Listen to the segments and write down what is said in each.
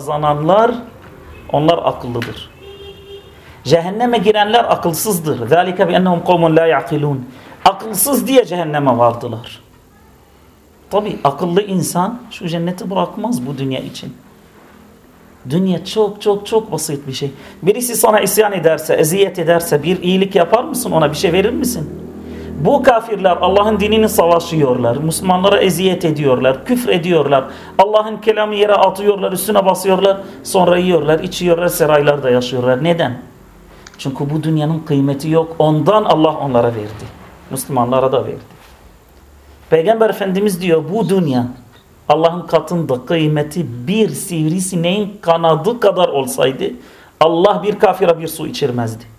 kazananlar onlar akıllıdır. Cehenneme girenler akılsızdır. ذَٰلِكَ بِأَنَّهُمْ قَوْمٌ لَا يَعْقِلُونَ Akılsız diye cehenneme vardılar. Tabi akıllı insan şu cenneti bırakmaz bu dünya için. Dünya çok çok çok basit bir şey. Birisi sana isyan ederse, eziyet ederse bir iyilik yapar mısın? Ona bir şey verir misin? Bu kafirler Allah'ın dinini savaşıyorlar. Müslümanlara eziyet ediyorlar. Küfür ediyorlar. Allah'ın kelamı yere atıyorlar. Üstüne basıyorlar. Sonra yiyorlar, içiyorlar. Seraylarda yaşıyorlar. Neden? Çünkü bu dünyanın kıymeti yok. Ondan Allah onlara verdi. Müslümanlara da verdi. Peygamber Efendimiz diyor bu dünya Allah'ın katında kıymeti bir sivrisineğin kanadı kadar olsaydı Allah bir kafire bir su içirmezdi.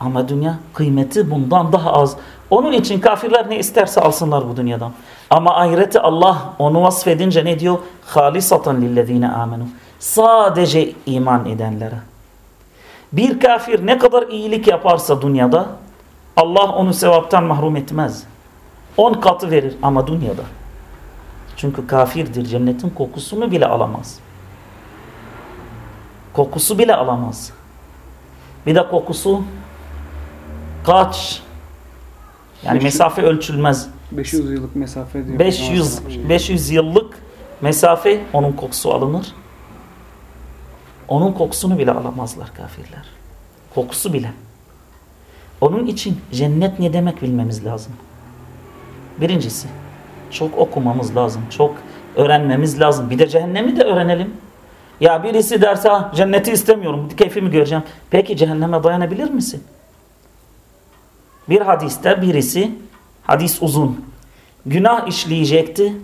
Ama dünya kıymeti bundan daha az. Onun için kafirler ne isterse alsınlar bu dünyadan. Ama ahireti Allah onu vasfedince ne diyor? Halisatan lillezine amenu. Sadece iman edenlere. Bir kafir ne kadar iyilik yaparsa dünyada Allah onu sevaptan mahrum etmez. On katı verir ama dünyada. Çünkü kafirdir. Cennetin kokusunu bile alamaz. Kokusu bile alamaz. Bir de kokusu kaç yani mesafe ölçülmez. 500 yıllık mesafe diyor. 500 500 yıllık mesafe onun kokusu alınır. Onun kokusunu bile alamazlar kafirler. Kokusu bile. Onun için cennet ne demek bilmemiz lazım. Birincisi çok okumamız lazım. Çok öğrenmemiz lazım. Bir de cehennemi de öğrenelim. Ya birisi derse cenneti istemiyorum. Keyfimi göreceğim. Peki cehenneme dayanabilir misin? Bir hadiste birisi hadis uzun. Günah işleyecekti.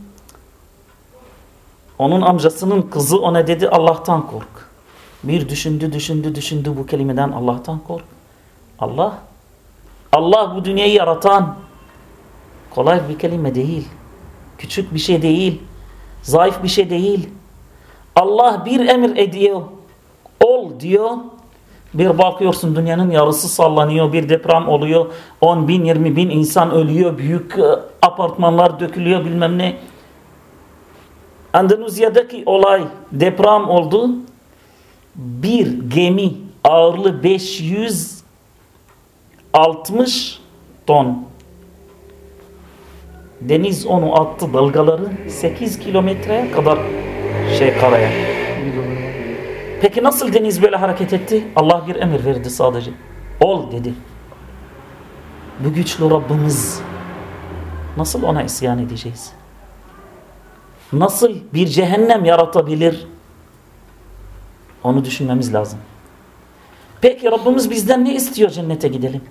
Onun amcasının kızı ona dedi Allah'tan kork. Bir düşündü düşündü düşündü bu kelimeden Allah'tan kork. Allah Allah bu dünyayı yaratan kolay bir kelime değil. Küçük bir şey değil. Zayıf bir şey değil. Allah bir emir ediyor. Ol diyor. Bir bakıyorsun dünyanın yarısı sallanıyor. Bir deprem oluyor. 10 bin 20 bin insan ölüyor. Büyük e, apartmanlar dökülüyor bilmem ne. Endonezya'daki olay deprem oldu. Bir gemi ağırlığı 560 ton. Deniz onu attı dalgaları 8 kilometreye kadar şey karaya. Peki nasıl deniz böyle hareket etti? Allah bir emir verdi sadece. Ol dedi. Bu güçlü Rabbimiz nasıl ona isyan edeceğiz? Nasıl bir cehennem yaratabilir? Onu düşünmemiz lazım. Peki Rabbimiz bizden ne istiyor cennete gidelim?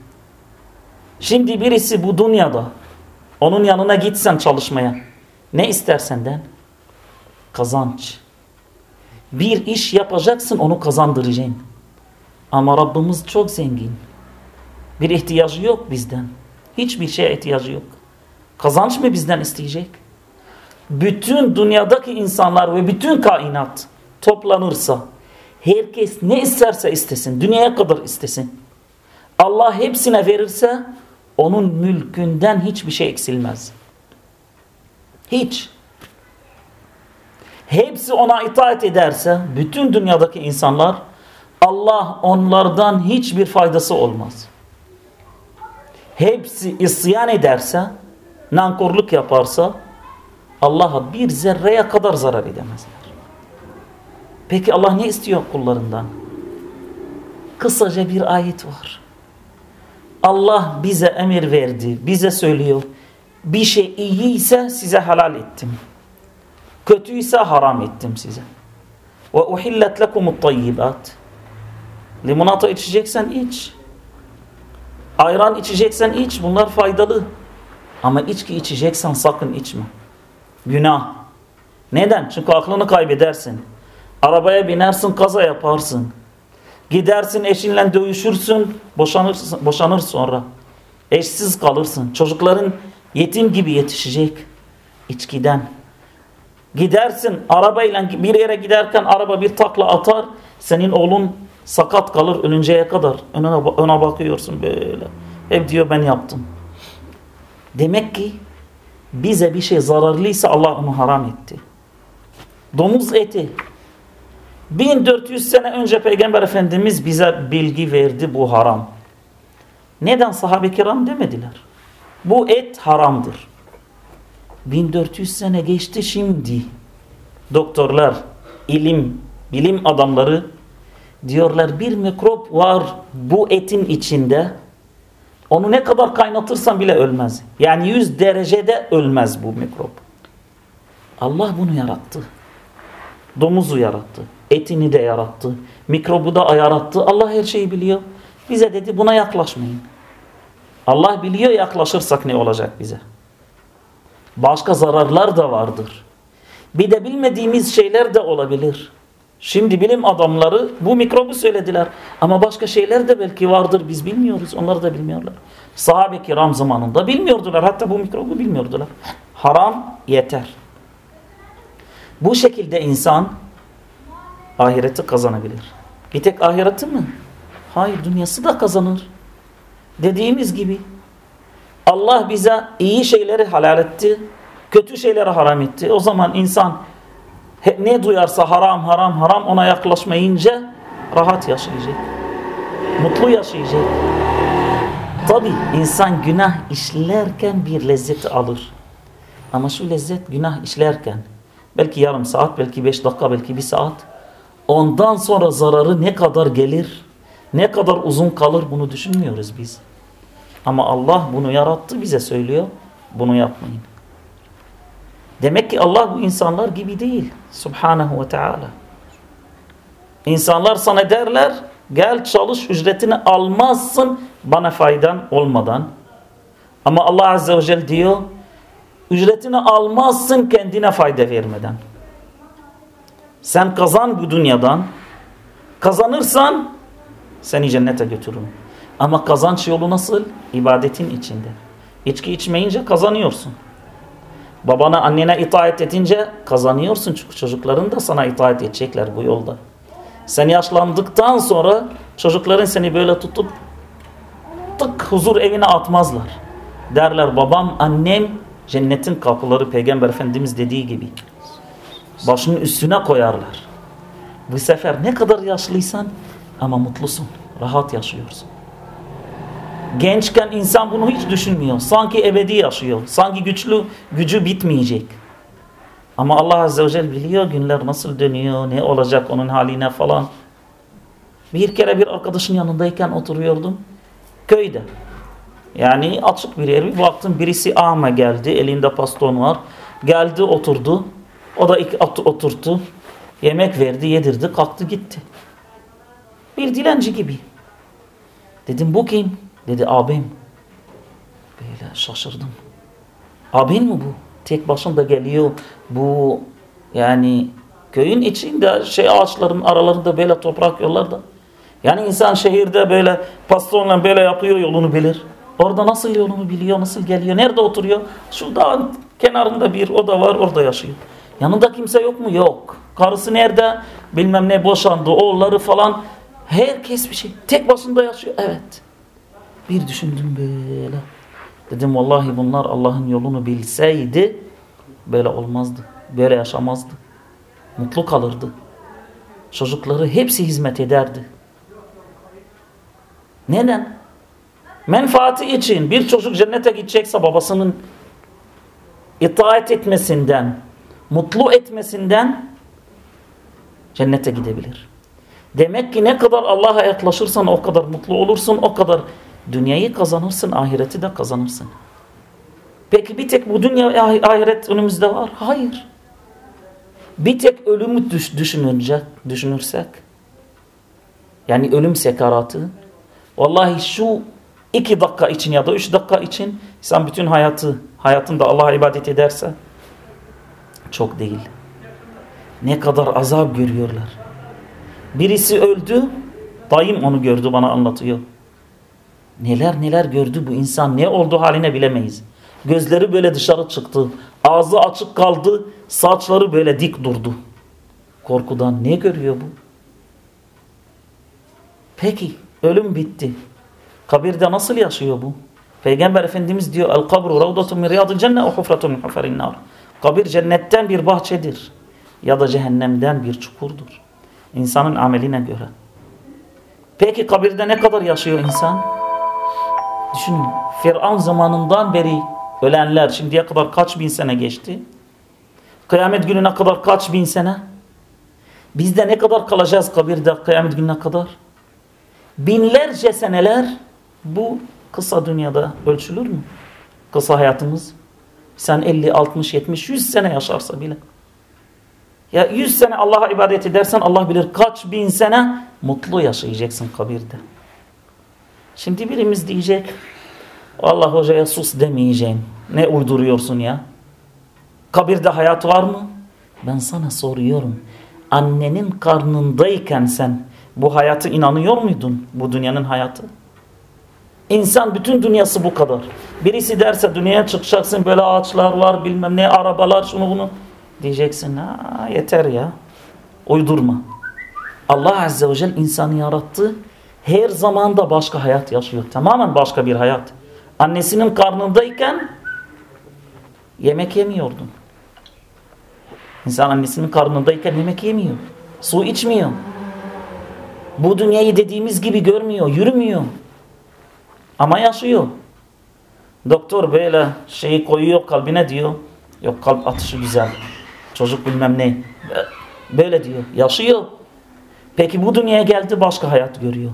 Şimdi birisi bu dünyada onun yanına gitsen çalışmaya ne ister senden? Kazanç. Bir iş yapacaksın onu kazandıracaksın. Ama Rabbimiz çok zengin. Bir ihtiyacı yok bizden. Hiçbir şeye ihtiyacı yok. Kazanç mı bizden isteyecek? Bütün dünyadaki insanlar ve bütün kainat toplanırsa herkes ne isterse istesin, dünyaya kadar istesin. Allah hepsine verirse onun mülkünden hiçbir şey eksilmez. Hiç. Hepsi ona itaat ederse bütün dünyadaki insanlar Allah onlardan hiçbir faydası olmaz. Hepsi isyan ederse nankorluk yaparsa Allah'a bir zerreye kadar zarar edemezler. Peki Allah ne istiyor kullarından? Kısaca bir ayet var. Allah bize emir verdi, bize söylüyor. Bir şey iyiyse size halal ettim. Kötüyse haram ettim size. Ve uhillet lekumut tayyibat. Limonata içeceksen iç. Ayran içeceksen iç. Bunlar faydalı. Ama içki içeceksen sakın içme. Günah. Neden? Çünkü aklını kaybedersin. Arabaya binersin, kaza yaparsın. Gidersin eşinle dövüşürsün, boşanırsın, boşanır sonra. Eşsiz kalırsın. Çocukların yetim gibi yetişecek içkiden. Gidersin arabayla bir yere giderken araba bir takla atar. Senin oğlun sakat kalır ölünceye kadar. Önüne, öne bakıyorsun böyle. Hep diyor ben yaptım. Demek ki bize bir şey zararlıysa Allah onu haram etti. Domuz eti 1400 sene önce Peygamber Efendimiz bize bilgi verdi bu haram. Neden sahabe kiram demediler? Bu et haramdır. 1400 sene geçti şimdi. Doktorlar, ilim, bilim adamları diyorlar bir mikrop var bu etin içinde. Onu ne kadar kaynatırsan bile ölmez. Yani 100 derecede ölmez bu mikrop. Allah bunu yarattı. Domuzu yarattı. Etini de yarattı. Mikrobu da yarattı. Allah her şeyi biliyor. Bize dedi buna yaklaşmayın. Allah biliyor yaklaşırsak ne olacak bize. Başka zararlar da vardır. Bir de bilmediğimiz şeyler de olabilir. Şimdi bilim adamları bu mikrobu söylediler. Ama başka şeyler de belki vardır biz bilmiyoruz. Onlar da bilmiyorlar. Sahabe kiram zamanında bilmiyordular. Hatta bu mikrobu bilmiyordular. Haram yeter. Bu şekilde insan ahireti kazanabilir. Bir tek ahireti mi? Hayır dünyası da kazanır. Dediğimiz gibi Allah bize iyi şeyleri halal etti, kötü şeyleri haram etti. O zaman insan ne duyarsa haram haram haram ona yaklaşmayınca rahat yaşayacak. Mutlu yaşayacak. Tabi insan günah işlerken bir lezzet alır. Ama şu lezzet günah işlerken belki yarım saat, belki beş dakika, belki bir saat ondan sonra zararı ne kadar gelir, ne kadar uzun kalır bunu düşünmüyoruz biz. Ama Allah bunu yarattı bize söylüyor. Bunu yapmayın. Demek ki Allah bu insanlar gibi değil. Subhanahu ve Teala. İnsanlar sana derler gel çalış ücretini almazsın bana faydan olmadan. Ama Allah Azze ve Celle diyor ücretini almazsın kendine fayda vermeden. Sen kazan bu dünyadan. Kazanırsan seni cennete götürürüm. Ama kazanç yolu nasıl? İbadetin içinde. İçki içmeyince kazanıyorsun. Babana annene itaat edince kazanıyorsun. Çünkü çocukların da sana itaat edecekler bu yolda. Sen yaşlandıktan sonra çocukların seni böyle tutup tık huzur evine atmazlar. Derler babam annem cennetin kapıları peygamber efendimiz dediği gibi. Başının üstüne koyarlar. Bu sefer ne kadar yaşlıysan ama mutlusun. Rahat yaşıyorsun. Gençken insan bunu hiç düşünmüyor. Sanki ebedi yaşıyor. Sanki güçlü gücü bitmeyecek. Ama Allah Azze ve Celle biliyor günler nasıl dönüyor, ne olacak onun haline falan. Bir kere bir arkadaşın yanındayken oturuyordum. Köyde. Yani açık bir yer. Bir baktım birisi ama geldi. Elinde paston var. Geldi oturdu. O da ilk oturttu. Yemek verdi, yedirdi, kalktı gitti. Bir dilenci gibi. Dedim bu kim? Dedi abim. Böyle şaşırdım. Abin mi bu? Tek başında geliyor. Bu yani köyün içinde şey ağaçların aralarında böyle toprak yollarda. Yani insan şehirde böyle pastonla böyle yapıyor yolunu bilir. Orada nasıl yolunu biliyor, nasıl geliyor, nerede oturuyor? Şu dağın kenarında bir oda var, orada yaşıyor. Yanında kimse yok mu? Yok. Karısı nerede? Bilmem ne boşandı, oğulları falan. Herkes bir şey. Tek başında yaşıyor. Evet. Bir düşündüm böyle. Dedim vallahi bunlar Allah'ın yolunu bilseydi böyle olmazdı. Böyle yaşamazdı. Mutlu kalırdı. Çocukları hepsi hizmet ederdi. Neden? Menfaati için bir çocuk cennete gidecekse babasının itaat etmesinden, mutlu etmesinden cennete gidebilir. Demek ki ne kadar Allah'a yaklaşırsan o kadar mutlu olursun, o kadar Dünyayı kazanırsın, ahireti de kazanırsın. Peki bir tek bu dünya ahiret önümüzde var. Hayır. Bir tek ölümü düş düşünürsek yani ölüm sekaratı vallahi şu iki dakika için ya da üç dakika için sen bütün hayatı hayatında Allah'a ibadet ederse çok değil. Ne kadar azap görüyorlar. Birisi öldü, dayım onu gördü bana anlatıyor. Neler neler gördü bu insan ne oldu haline bilemeyiz. Gözleri böyle dışarı çıktı. Ağzı açık kaldı. Saçları böyle dik durdu. Korkudan ne görüyor bu? Peki ölüm bitti. Kabirde nasıl yaşıyor bu? Peygamber Efendimiz diyor el kabru ravdatun min riyadil cennet ve hufratun min nar. Kabir cennetten bir bahçedir ya da cehennemden bir çukurdur. İnsanın ameline göre. Peki kabirde ne kadar yaşıyor insan? Düşünün. Firavun zamanından beri ölenler şimdiye kadar kaç bin sene geçti? Kıyamet gününe kadar kaç bin sene? Biz de ne kadar kalacağız kabirde kıyamet gününe kadar? Binlerce seneler bu kısa dünyada ölçülür mü? Kısa hayatımız. Sen 50, 60, 70, 100 sene yaşarsa bile. Ya 100 sene Allah'a ibadet edersen Allah bilir kaç bin sene mutlu yaşayacaksın kabirde. Şimdi birimiz diyecek Allah hocaya sus demeyeceğim. Ne uyduruyorsun ya? Kabirde hayat var mı? Ben sana soruyorum. Annenin karnındayken sen bu hayatı inanıyor muydun? Bu dünyanın hayatı. İnsan bütün dünyası bu kadar. Birisi derse dünyaya çıkacaksın böyle ağaçlar var bilmem ne arabalar şunu bunu. Diyeceksin ha yeter ya. Uydurma. Allah Azze ve Celle insanı yarattı. Her zaman da başka hayat yaşıyor. Tamamen başka bir hayat. Annesinin karnındayken yemek yemiyordun. İnsan annesinin karnındayken yemek yemiyor. Su içmiyor. Bu dünyayı dediğimiz gibi görmüyor, yürümüyor. Ama yaşıyor. Doktor böyle şeyi koyuyor kalbine diyor. Yok kalp atışı güzel. Çocuk bilmem ne. Böyle diyor. Yaşıyor. Peki bu dünyaya geldi başka hayat görüyor.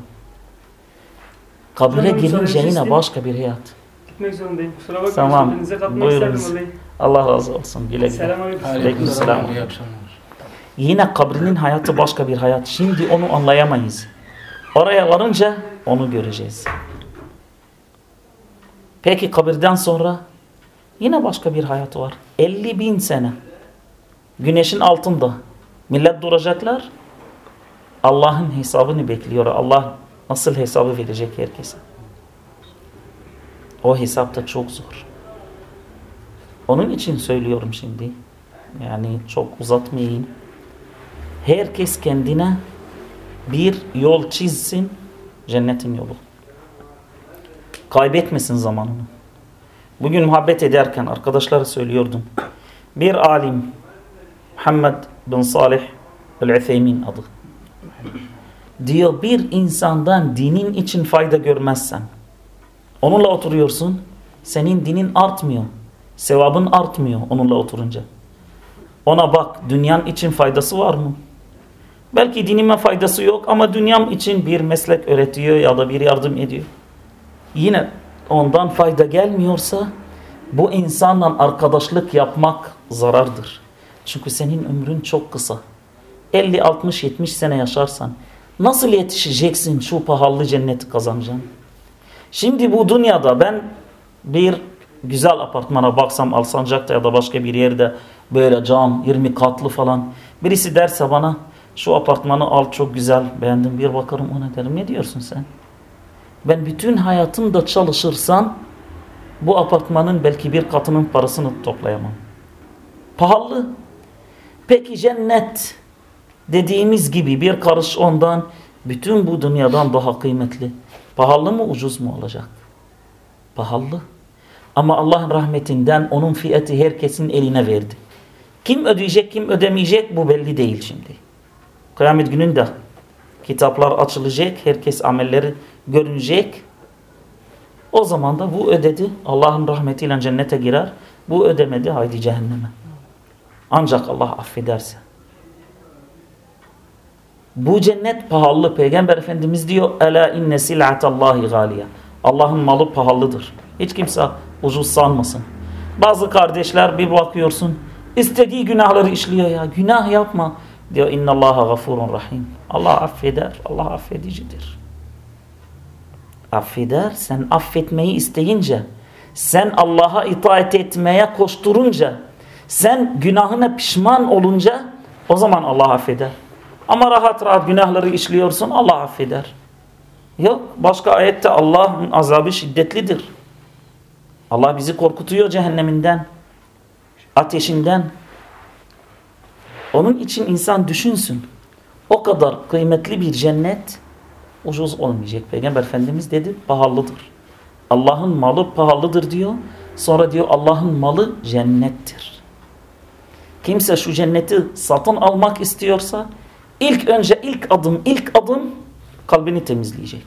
Kabre girince yine başka bir hayat. Gitmek zorundayım. Kusura bakmayın. Tamam. Buyurunuz. Allah razı olsun. Güle güle. Selamünaleyküm. Aleykümselam. İyi akşamlar. Yine kabrinin hayatı başka bir hayat. Şimdi onu anlayamayız. Oraya varınca onu göreceğiz. Peki kabirden sonra yine başka bir hayat var. 50 bin sene. Güneşin altında. Millet duracaklar. Allah'ın hesabını bekliyor. Allah nasıl hesabı verecek herkese. O hesap da çok zor. Onun için söylüyorum şimdi. Yani çok uzatmayayım. Herkes kendine bir yol çizsin. Cennetin yolu. Kaybetmesin zamanını. Bugün muhabbet ederken arkadaşlara söylüyordum. Bir alim Muhammed bin Salih el-Utheymin adı. Diyor bir insandan dinin için fayda görmezsen onunla oturuyorsun senin dinin artmıyor. Sevabın artmıyor onunla oturunca. Ona bak dünyan için faydası var mı? Belki dinime faydası yok ama dünyam için bir meslek öğretiyor ya da bir yardım ediyor. Yine ondan fayda gelmiyorsa bu insanla arkadaşlık yapmak zarardır. Çünkü senin ömrün çok kısa. 50, 60, 70 sene yaşarsan nasıl yetişeceksin şu pahalı cenneti kazanacaksın? Şimdi bu dünyada ben bir güzel apartmana baksam Alsancak'ta ya da başka bir yerde böyle cam 20 katlı falan birisi derse bana şu apartmanı al çok güzel beğendim bir bakarım ona derim ne diyorsun sen? Ben bütün hayatımda çalışırsam bu apartmanın belki bir katının parasını toplayamam. Pahalı. Peki cennet dediğimiz gibi bir karış ondan bütün bu dünyadan daha kıymetli. Pahalı mı ucuz mu olacak? Pahalı. Ama Allah'ın rahmetinden onun fiyatı herkesin eline verdi. Kim ödeyecek kim ödemeyecek bu belli değil şimdi. Kıyamet gününde kitaplar açılacak, herkes amelleri görünecek. O zaman da bu ödedi Allah'ın rahmetiyle cennete girer. Bu ödemedi haydi cehenneme. Ancak Allah affederse. Bu cennet pahalı. Peygamber Efendimiz diyor Ela inne sil'atallahi galiye. Allah'ın malı pahalıdır. Hiç kimse ucuz sanmasın. Bazı kardeşler bir bakıyorsun istediği günahları işliyor ya. Günah yapma. Diyor inna Allaha gafurun rahim. Allah affeder. Allah affedicidir. Affeder. Sen affetmeyi isteyince sen Allah'a itaat etmeye koşturunca sen günahına pişman olunca o zaman Allah affeder. Ama rahat rahat günahları işliyorsun Allah affeder. Yok başka ayette Allah'ın azabı şiddetlidir. Allah bizi korkutuyor cehenneminden, ateşinden. Onun için insan düşünsün. O kadar kıymetli bir cennet ucuz olmayacak. Peygamber Efendimiz dedi pahalıdır. Allah'ın malı pahalıdır diyor. Sonra diyor Allah'ın malı cennettir. Kimse şu cenneti satın almak istiyorsa İlk önce ilk adım, ilk adım kalbini temizleyecek.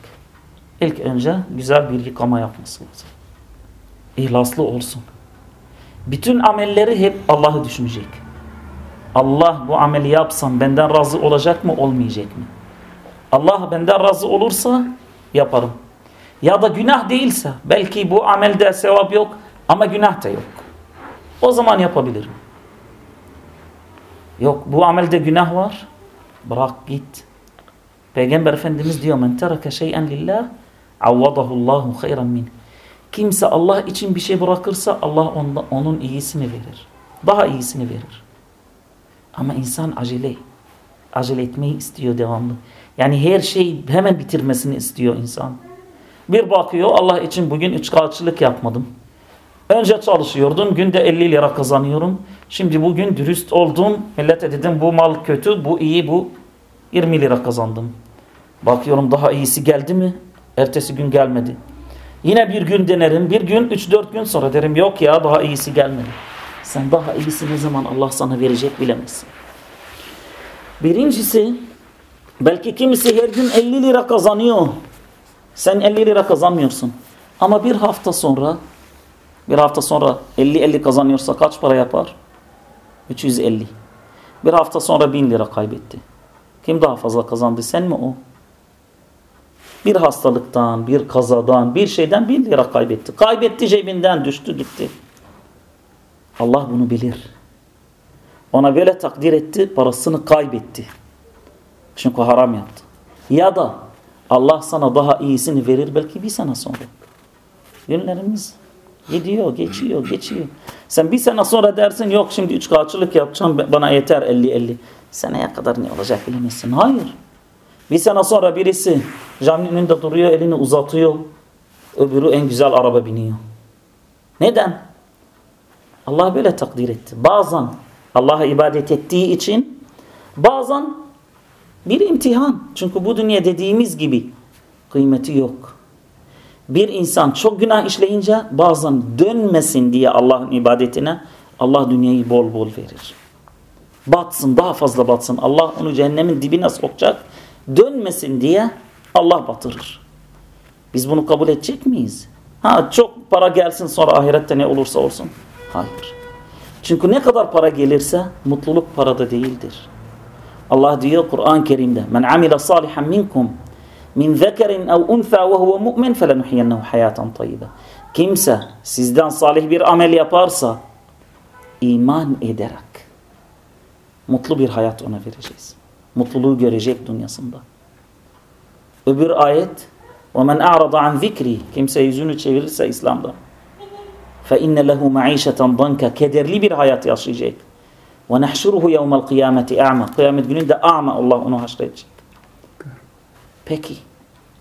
İlk önce güzel bir yıkama yapması lazım. İhlaslı olsun. Bütün amelleri hep Allah'ı düşünecek. Allah bu ameli yapsam benden razı olacak mı olmayacak mı? Allah benden razı olursa yaparım. Ya da günah değilse belki bu amelde sevap yok ama günah da yok. O zaman yapabilirim. Yok bu amelde günah var. Bırak git. Peygamber Efendimiz diyor men tereke şey'en lillah avvadahu Allahu hayran min. Kimse Allah için bir şey bırakırsa Allah onda, onun iyisini verir. Daha iyisini verir. Ama insan acele. Acele etmeyi istiyor devamlı. Yani her şeyi hemen bitirmesini istiyor insan. Bir bakıyor Allah için bugün üç kağıtçılık yapmadım. Önce çalışıyordum. Günde 50 lira kazanıyorum. Şimdi bugün dürüst oldum. Millete dedim bu mal kötü, bu iyi, bu 20 lira kazandım. Bakıyorum daha iyisi geldi mi? Ertesi gün gelmedi. Yine bir gün denerim. Bir gün 3-4 gün sonra derim yok ya daha iyisi gelmedi. Sen daha iyisi ne zaman Allah sana verecek bilemezsin. Birincisi belki kimisi her gün 50 lira kazanıyor. Sen 50 lira kazanmıyorsun. Ama bir hafta sonra bir hafta sonra 50-50 kazanıyorsa kaç para yapar? 350. Bir hafta sonra 1000 lira kaybetti. Kim daha fazla kazandı? Sen mi o? Bir hastalıktan, bir kazadan, bir şeyden 1000 lira kaybetti. Kaybetti cebinden düştü gitti. Allah bunu bilir. Ona böyle takdir etti, parasını kaybetti. Çünkü haram yaptı. Ya da Allah sana daha iyisini verir belki bir sene sonra. Günlerimiz gidiyor, geçiyor, geçiyor. Sen bir sene sonra dersin yok şimdi üç kağıtçılık yapacağım bana yeter 50-50. Seneye kadar ne olacak bilemezsin. Hayır. Bir sene sonra birisi caminin önünde duruyor, elini uzatıyor. Öbürü en güzel araba biniyor. Neden? Allah böyle takdir etti. Bazen Allah'a ibadet ettiği için bazen bir imtihan. Çünkü bu dünya dediğimiz gibi kıymeti yok. Bir insan çok günah işleyince bazen dönmesin diye Allah'ın ibadetine Allah dünyayı bol bol verir. Batsın daha fazla batsın. Allah onu cehennemin dibine sokacak. Dönmesin diye Allah batırır. Biz bunu kabul edecek miyiz? Ha çok para gelsin sonra ahirette ne olursa olsun. Hayır. Çünkü ne kadar para gelirse mutluluk parada değildir. Allah diyor Kur'an-ı Kerim'de men amile salihan minkum من ذكر أو أنثى وهو مؤمن فلنحيينه حياة طيبة. كمسة سيزدان صالح بير أميليا بارسا. إيمان إدرك مطلوب حياة أنا في رجيس. مطلوب يرجيك دنيا صندا وبر آية ومن أعرض عن ذكري. كمسة يزونو تشيرسا إسلام دا فإن له معيشة ضنكا. كدر لي بير حياة يشيجيك ونحشره يوم القيامة أعمى. قيامة جنين أعمى. الله أنه هشريك بكي. okay.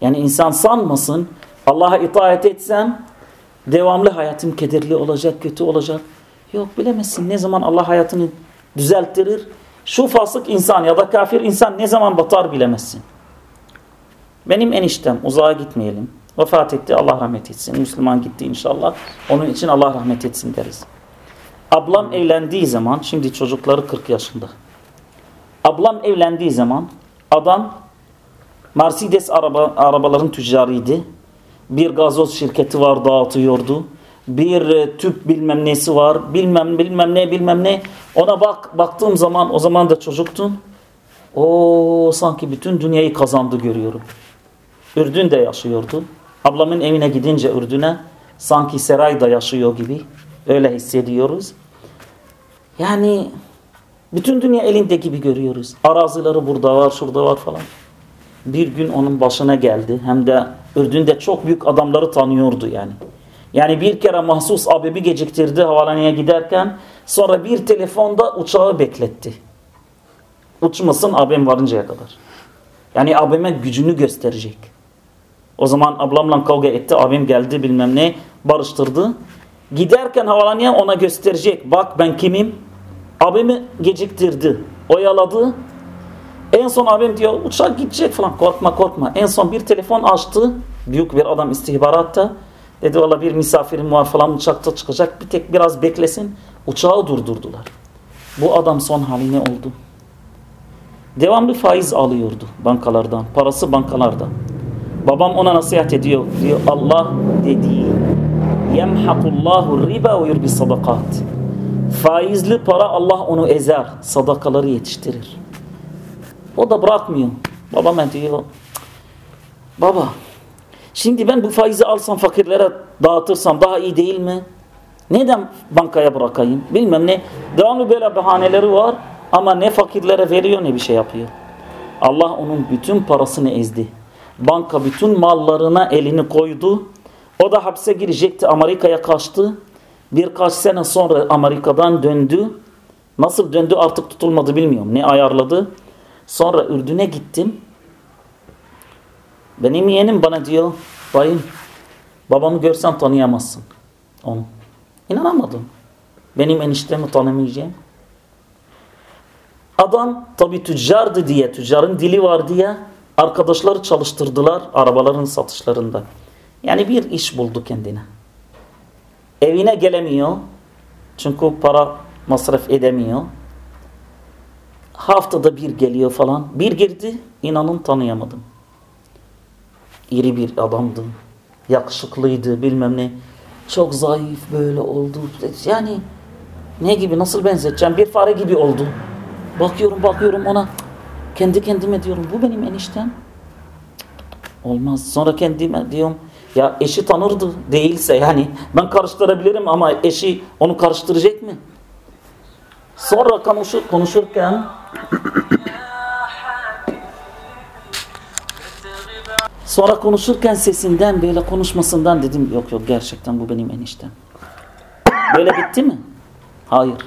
Yani insan sanmasın Allah'a itaat etsem devamlı hayatım kederli olacak, kötü olacak. Yok bilemezsin ne zaman Allah hayatını düzelttirir. Şu fasık insan ya da kafir insan ne zaman batar bilemezsin. Benim eniştem uzağa gitmeyelim. Vefat etti Allah rahmet etsin. Müslüman gitti inşallah. Onun için Allah rahmet etsin deriz. Ablam evlendiği zaman şimdi çocukları 40 yaşında. Ablam evlendiği zaman adam Mercedes araba, arabaların tüccarıydı. Bir gazoz şirketi var dağıtıyordu. Bir e, tüp bilmem nesi var. Bilmem bilmem ne bilmem ne. Ona bak baktığım zaman o zaman da çocuktun. O sanki bütün dünyayı kazandı görüyorum. Ürdün'de yaşıyordu. Ablamın evine gidince Ürdün'e sanki Seray'da yaşıyor gibi öyle hissediyoruz. Yani bütün dünya elinde gibi görüyoruz. Arazileri burada var, şurada var falan. Bir gün onun başına geldi. Hem de Ürdün'de çok büyük adamları tanıyordu yani. Yani bir kere mahsus abibi geciktirdi havalaneye giderken. Sonra bir telefonda uçağı bekletti. Uçmasın abim varıncaya kadar. Yani abime gücünü gösterecek. O zaman ablamla kavga etti. Abim geldi bilmem ne barıştırdı. Giderken havalanıya ona gösterecek. Bak ben kimim? Abimi geciktirdi. Oyaladı. En son abim diyor uçak gidecek falan. Korkma korkma. En son bir telefon açtı. Büyük bir adam istihbaratta. Dedi valla bir misafirim var falan uçakta çıkacak. Bir tek biraz beklesin. Uçağı durdurdular. Bu adam son hali ne oldu? Devamlı faiz alıyordu bankalardan. Parası bankalarda. Babam ona nasihat ediyor. Diyor Allah dediği yemhakullahu riba ve yurbi sadakat. Faizli para Allah onu ezer. Sadakaları yetiştirir. O da bırakmıyor. Babama diyor baba şimdi ben bu faizi alsam fakirlere dağıtırsam daha iyi değil mi? Neden bankaya bırakayım? Bilmem ne. Devamlı böyle bahaneleri var ama ne fakirlere veriyor ne bir şey yapıyor. Allah onun bütün parasını ezdi. Banka bütün mallarına elini koydu. O da hapse girecekti. Amerika'ya kaçtı. Birkaç sene sonra Amerika'dan döndü. Nasıl döndü artık tutulmadı bilmiyorum. Ne ayarladı. Sonra Ürdün'e gittim. Benim yeğenim bana diyor. Bayım babamı görsen tanıyamazsın. Onu. İnanamadım. Benim eniştemi tanımayacağım. Adam tabi tüccardı diye, tüccarın dili var diye arkadaşları çalıştırdılar arabaların satışlarında. Yani bir iş buldu kendine. Evine gelemiyor. Çünkü para masraf edemiyor. Haftada bir geliyor falan. Bir girdi, inanın tanıyamadım. İri bir adamdı. Yakışıklıydı, bilmem ne. Çok zayıf böyle oldu. Yani ne gibi, nasıl benzeteceğim? Bir fare gibi oldu. Bakıyorum, bakıyorum ona. Kendi kendime diyorum, bu benim eniştem. Olmaz. Sonra kendime diyorum, ya eşi tanırdı değilse yani ben karıştırabilirim ama eşi onu karıştıracak mı? Sonra konuşur, konuşurken sonra konuşurken sesinden böyle konuşmasından dedim yok yok gerçekten bu benim eniştem. Böyle bitti mi? Hayır.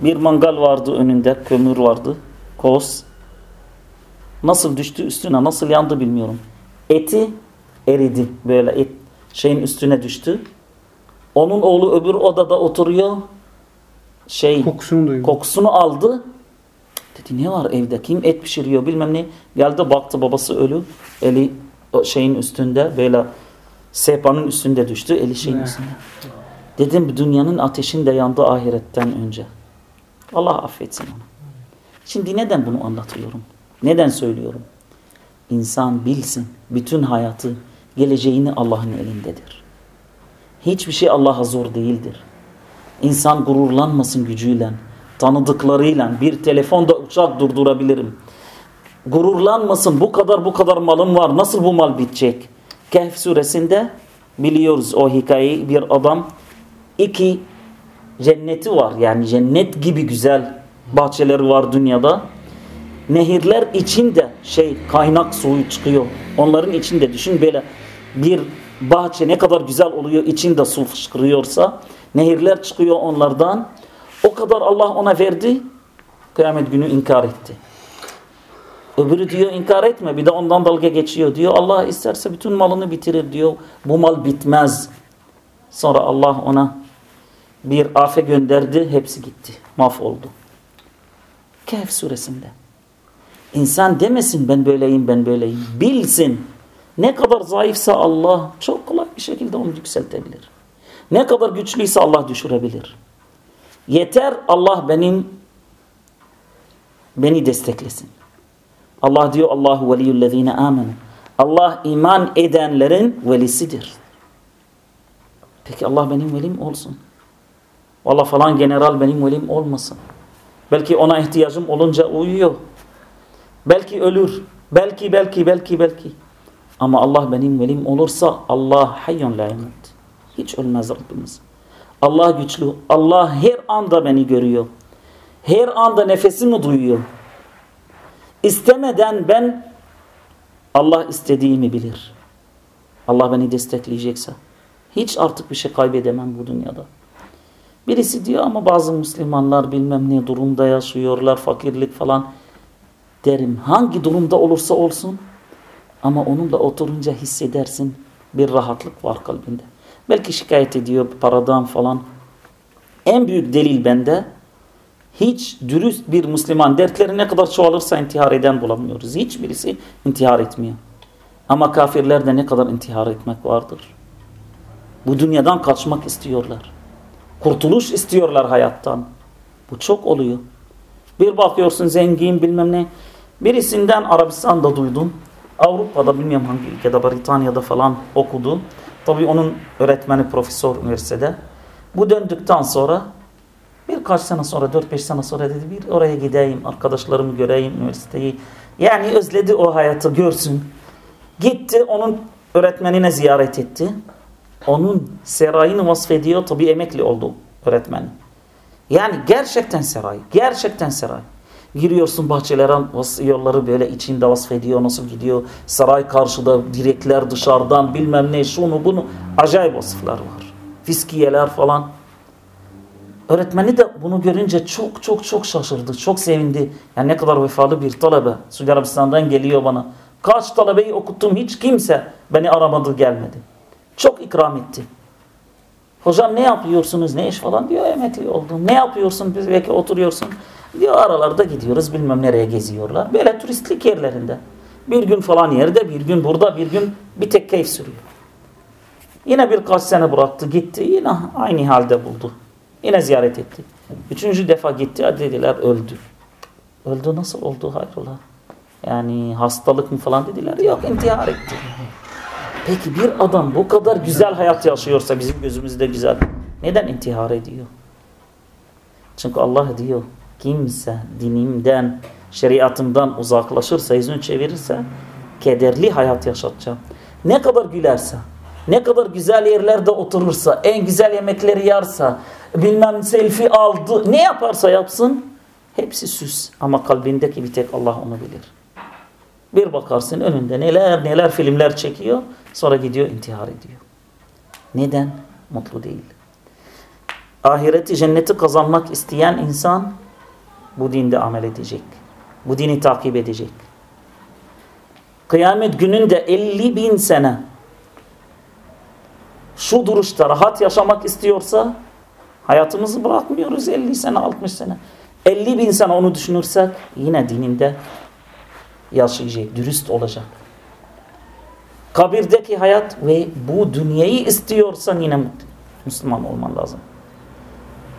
Bir mangal vardı önünde, kömür vardı, koz. Nasıl düştü üstüne, nasıl yandı bilmiyorum. Eti eridi böyle et şeyin üstüne düştü. Onun oğlu öbür odada oturuyor. Şey Kokusunu duyuyor. kokusunu aldı. Dedi ne var evde? Kim et pişiriyor bilmem ne. Geldi baktı babası ölü. Eli şeyin üstünde böyle sehpanın üstünde düştü. Eli şeyin Ne? üstünde. Dedim dünyanın ateşinde yandı ahiretten önce. Allah affetsin onu. Şimdi neden bunu anlatıyorum? Neden söylüyorum? İnsan bilsin bütün hayatı, geleceğini Allah'ın elindedir. Hiçbir şey Allah'a zor değildir. İnsan gururlanmasın gücüyle, tanıdıklarıyla bir telefonda uçak durdurabilirim. Gururlanmasın bu kadar bu kadar malım var nasıl bu mal bitecek? Kehf suresinde biliyoruz o hikayeyi bir adam iki cenneti var yani cennet gibi güzel bahçeleri var dünyada. Nehirler içinde şey kaynak suyu çıkıyor. Onların içinde düşün böyle bir bahçe ne kadar güzel oluyor içinde su fışkırıyorsa nehirler çıkıyor onlardan. O kadar Allah ona verdi. Kıyamet günü inkar etti. Öbürü diyor inkar etme bir de ondan dalga geçiyor diyor. Allah isterse bütün malını bitirir diyor. Bu mal bitmez. Sonra Allah ona bir afe gönderdi. Hepsi gitti. Mahvoldu. Kehf suresinde. İnsan demesin ben böyleyim ben böyleyim. Bilsin. Ne kadar zayıfsa Allah çok kolay bir şekilde onu yükseltebilir. Ne kadar güçlüyse Allah düşürebilir. Yeter Allah benim beni desteklesin. Allah diyor Allahu veliyyullezine amenu. Allah iman edenlerin velisidir. Peki Allah benim velim olsun. Valla falan general benim velim olmasın. Belki ona ihtiyacım olunca uyuyor. Belki ölür. Belki belki belki belki. Ama Allah benim velim olursa Allah hayyun la yemut. Hiç ölmez Rabbimiz. Allah güçlü. Allah her anda beni görüyor. Her anda nefesimi duyuyor. İstemeden ben Allah istediğimi bilir. Allah beni destekleyecekse. Hiç artık bir şey kaybedemem bu dünyada. Birisi diyor ama bazı Müslümanlar bilmem ne durumda yaşıyorlar, fakirlik falan. Derim hangi durumda olursa olsun ama onunla oturunca hissedersin bir rahatlık var kalbinde. Belki şikayet ediyor paradan falan. En büyük delil bende hiç dürüst bir Müslüman dertleri ne kadar çoğalırsa intihar eden bulamıyoruz. Hiçbirisi intihar etmiyor. Ama kafirlerde ne kadar intihar etmek vardır. Bu dünyadan kaçmak istiyorlar. Kurtuluş istiyorlar hayattan. Bu çok oluyor. Bir bakıyorsun zengin bilmem ne. Birisinden Arabistan'da duydum. Avrupa'da bilmiyorum hangi ülkede Britanya'da falan okudu. Tabii onun öğretmeni profesör üniversitede. Bu döndükten sonra birkaç sene sonra 4-5 sene sonra dedi bir oraya gideyim arkadaşlarımı göreyim üniversiteyi. Yani özledi o hayatı görsün. Gitti onun öğretmenine ziyaret etti. Onun serayını vasfediyor tabii emekli oldu öğretmen. Yani gerçekten saray. Gerçekten saray. Giriyorsun bahçelere yolları böyle içinde vasfediyor nasıl gidiyor. Saray karşıda direkler dışarıdan bilmem ne şunu bunu. Acayip vasıflar var. Fiskiyeler falan. Öğretmeni de bunu görünce çok çok çok şaşırdı. Çok sevindi. Yani ne kadar vefalı bir talebe. Suudi Arabistan'dan geliyor bana. Kaç talebeyi okuttum hiç kimse beni aramadı gelmedi. Çok ikram etti. Hocam ne yapıyorsunuz ne iş falan diyor emekli oldum. Ne yapıyorsun biz belki oturuyorsun. Diyor aralarda gidiyoruz bilmem nereye geziyorlar. Böyle turistlik yerlerinde. Bir gün falan yerde bir gün burada bir gün bir tek keyif sürüyor. Yine birkaç sene bıraktı gitti yine aynı halde buldu. Yine ziyaret etti. Üçüncü defa gitti dediler öldü. Öldü nasıl oldu hayrola? Yani hastalık mı falan dediler. Yok intihar etti. Peki bir adam bu kadar güzel hayat yaşıyorsa bizim gözümüzde güzel. Neden intihar ediyor? Çünkü Allah diyor kimse dinimden, şeriatımdan uzaklaşırsa, yüzünü çevirirse kederli hayat yaşatacağım. Ne kadar gülerse, ne kadar güzel yerlerde oturursa, en güzel yemekleri yarsa, bilmem selfie aldı, ne yaparsa yapsın hepsi süs. Ama kalbindeki bir tek Allah onu bilir. Bir bakarsın önünde neler neler filmler çekiyor. Sonra gidiyor intihar ediyor. Neden? Mutlu değil. Ahireti cenneti kazanmak isteyen insan bu dinde amel edecek. Bu dini takip edecek. Kıyamet gününde 50 bin sene şu duruşta rahat yaşamak istiyorsa hayatımızı bırakmıyoruz 50 sene 60 sene. 50 bin sene onu düşünürsek yine dininde yaşayacak, dürüst olacak. Kabirdeki hayat ve bu dünyayı istiyorsan yine Müslüman olman lazım.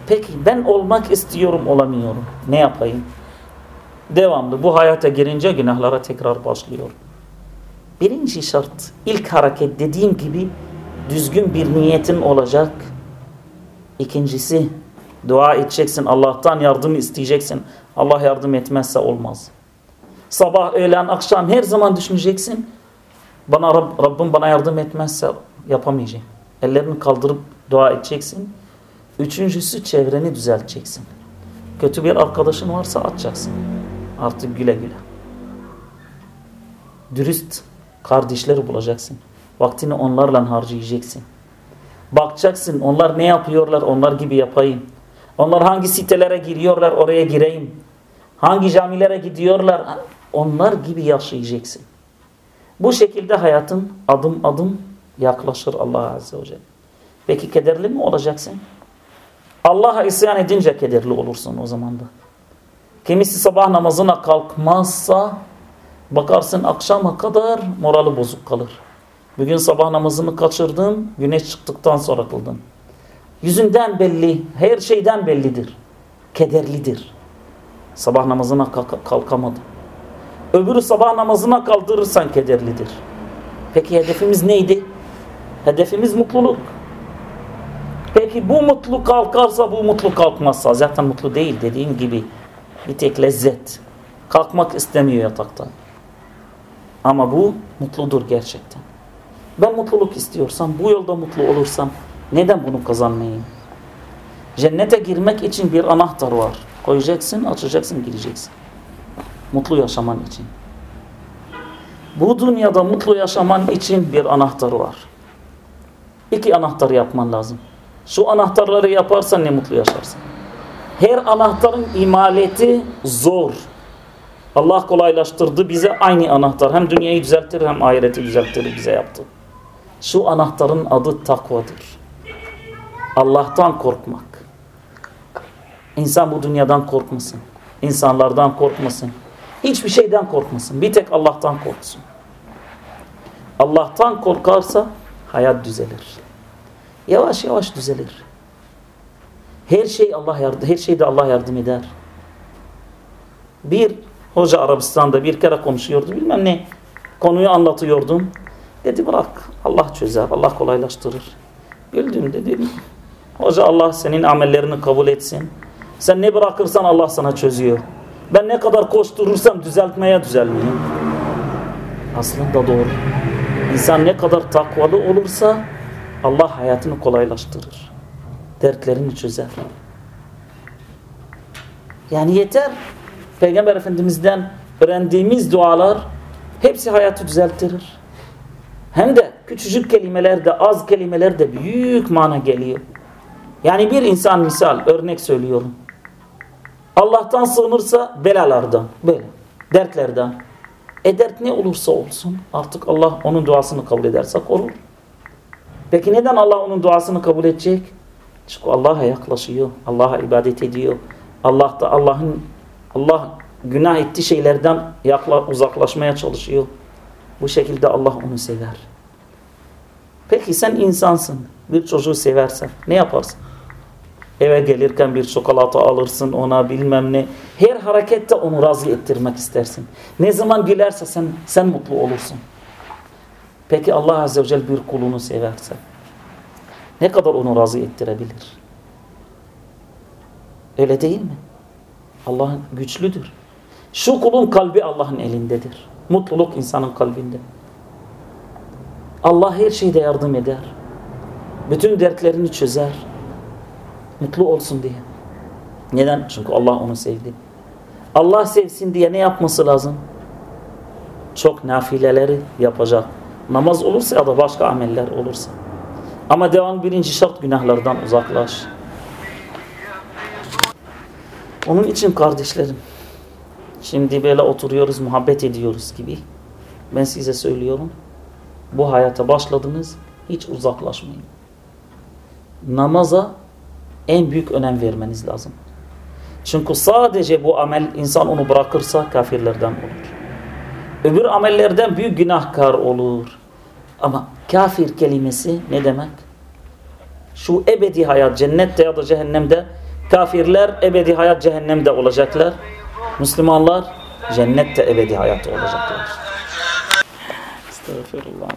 Peki ben olmak istiyorum olamıyorum. Ne yapayım? Devamlı bu hayata girince günahlara tekrar başlıyor. Birinci şart ilk hareket dediğim gibi düzgün bir niyetin olacak. İkincisi dua edeceksin Allah'tan yardım isteyeceksin. Allah yardım etmezse olmaz. Sabah, öğlen, akşam her zaman düşüneceksin. Bana Rab, Rabbim bana yardım etmezse yapamayacağım. Ellerini kaldırıp dua edeceksin. Üçüncüsü çevreni düzelteceksin. Kötü bir arkadaşın varsa atacaksın. Artık güle güle. Dürüst kardeşleri bulacaksın. Vaktini onlarla harcayacaksın. Bakacaksın onlar ne yapıyorlar onlar gibi yapayım. Onlar hangi sitelere giriyorlar oraya gireyim. Hangi camilere gidiyorlar onlar gibi yaşayacaksın. Bu şekilde hayatın adım adım yaklaşır Allah Azze ve Celle. Peki kederli mi olacaksın? Allah'a isyan edince kederli olursun o zaman da. Kimisi sabah namazına kalkmazsa bakarsın akşama kadar morali bozuk kalır. Bugün sabah namazını kaçırdın, güneş çıktıktan sonra kıldın. Yüzünden belli, her şeyden bellidir. Kederlidir. Sabah namazına kalk kalkamadı. Öbürü sabah namazına kaldırırsan kederlidir. Peki hedefimiz neydi? Hedefimiz mutluluk. Peki bu mutlu kalkarsa bu mutlu kalkmazsa zaten mutlu değil dediğim gibi bir tek lezzet. Kalkmak istemiyor yataktan. Ama bu mutludur gerçekten. Ben mutluluk istiyorsam, bu yolda mutlu olursam neden bunu kazanmayayım? Cennete girmek için bir anahtar var. Koyacaksın, açacaksın, gireceksin. Mutlu yaşaman için. Bu dünyada mutlu yaşaman için bir anahtar var. İki anahtar yapman lazım. Şu anahtarları yaparsan ne mutlu yaşarsın. Her anahtarın imaleti zor. Allah kolaylaştırdı bize aynı anahtar. Hem dünyayı düzeltir hem ahireti düzeltir bize yaptı. Şu anahtarın adı takvadır. Allah'tan korkmak. İnsan bu dünyadan korkmasın. İnsanlardan korkmasın. Hiçbir şeyden korkmasın. Bir tek Allah'tan korksun. Allah'tan korkarsa hayat düzelir. Yavaş yavaş düzelir. Her şey Allah yardım, her şeyde Allah yardım eder. Bir hoca Arabistan'da bir kere konuşuyordu. Bilmem ne konuyu anlatıyordum. Dedi bırak Allah çözer, Allah kolaylaştırır. Güldüm dedim. Hoca Allah senin amellerini kabul etsin. Sen ne bırakırsan Allah sana çözüyor. Ben ne kadar koşturursam düzeltmeye düzelmiyor. Aslında doğru. İnsan ne kadar takvalı olursa Allah hayatını kolaylaştırır. Dertlerini çözer. Yani yeter. Peygamber Efendimiz'den öğrendiğimiz dualar hepsi hayatı düzelttirir. Hem de küçücük kelimelerde, az kelimelerde büyük mana geliyor. Yani bir insan misal, örnek söylüyorum. Allah'tan sığınırsa belalardan, böyle, dertlerden. E dert ne olursa olsun artık Allah onun duasını kabul edersek olur. Peki neden Allah onun duasını kabul edecek? Çünkü Allah'a yaklaşıyor, Allah'a ibadet ediyor. Allah da Allah'ın Allah günah ettiği şeylerden uzaklaşmaya çalışıyor. Bu şekilde Allah onu sever. Peki sen insansın. Bir çocuğu seversen ne yaparsın? Eve gelirken bir çikolata alırsın ona bilmem ne. Her harekette onu razı ettirmek istersin. Ne zaman gülerse sen, sen mutlu olursun. Peki Allah Azze ve Celle bir kulunu severse ne kadar onu razı ettirebilir? Öyle değil mi? Allah güçlüdür. Şu kulun kalbi Allah'ın elindedir. Mutluluk insanın kalbinde. Allah her şeyde yardım eder. Bütün dertlerini çözer. Mutlu olsun diye. Neden? Çünkü Allah onu sevdi. Allah sevsin diye ne yapması lazım? Çok nafileleri yapacak. Namaz olursa ya da başka ameller olursa. Ama devam birinci şart günahlardan uzaklaş. Onun için kardeşlerim şimdi böyle oturuyoruz muhabbet ediyoruz gibi. Ben size söylüyorum. Bu hayata başladınız hiç uzaklaşmayın. Namaza en büyük önem vermeniz lazım. Çünkü sadece bu amel insan onu bırakırsa kafirlerden olur. Öbür amellerden büyük günahkar olur. Ama kafir kelimesi ne demek? Şu ebedi hayat cennette ya da cehennemde kafirler ebedi hayat cehennemde olacaklar. Müslümanlar cennette ebedi hayat olacaklar. Estağfirullah.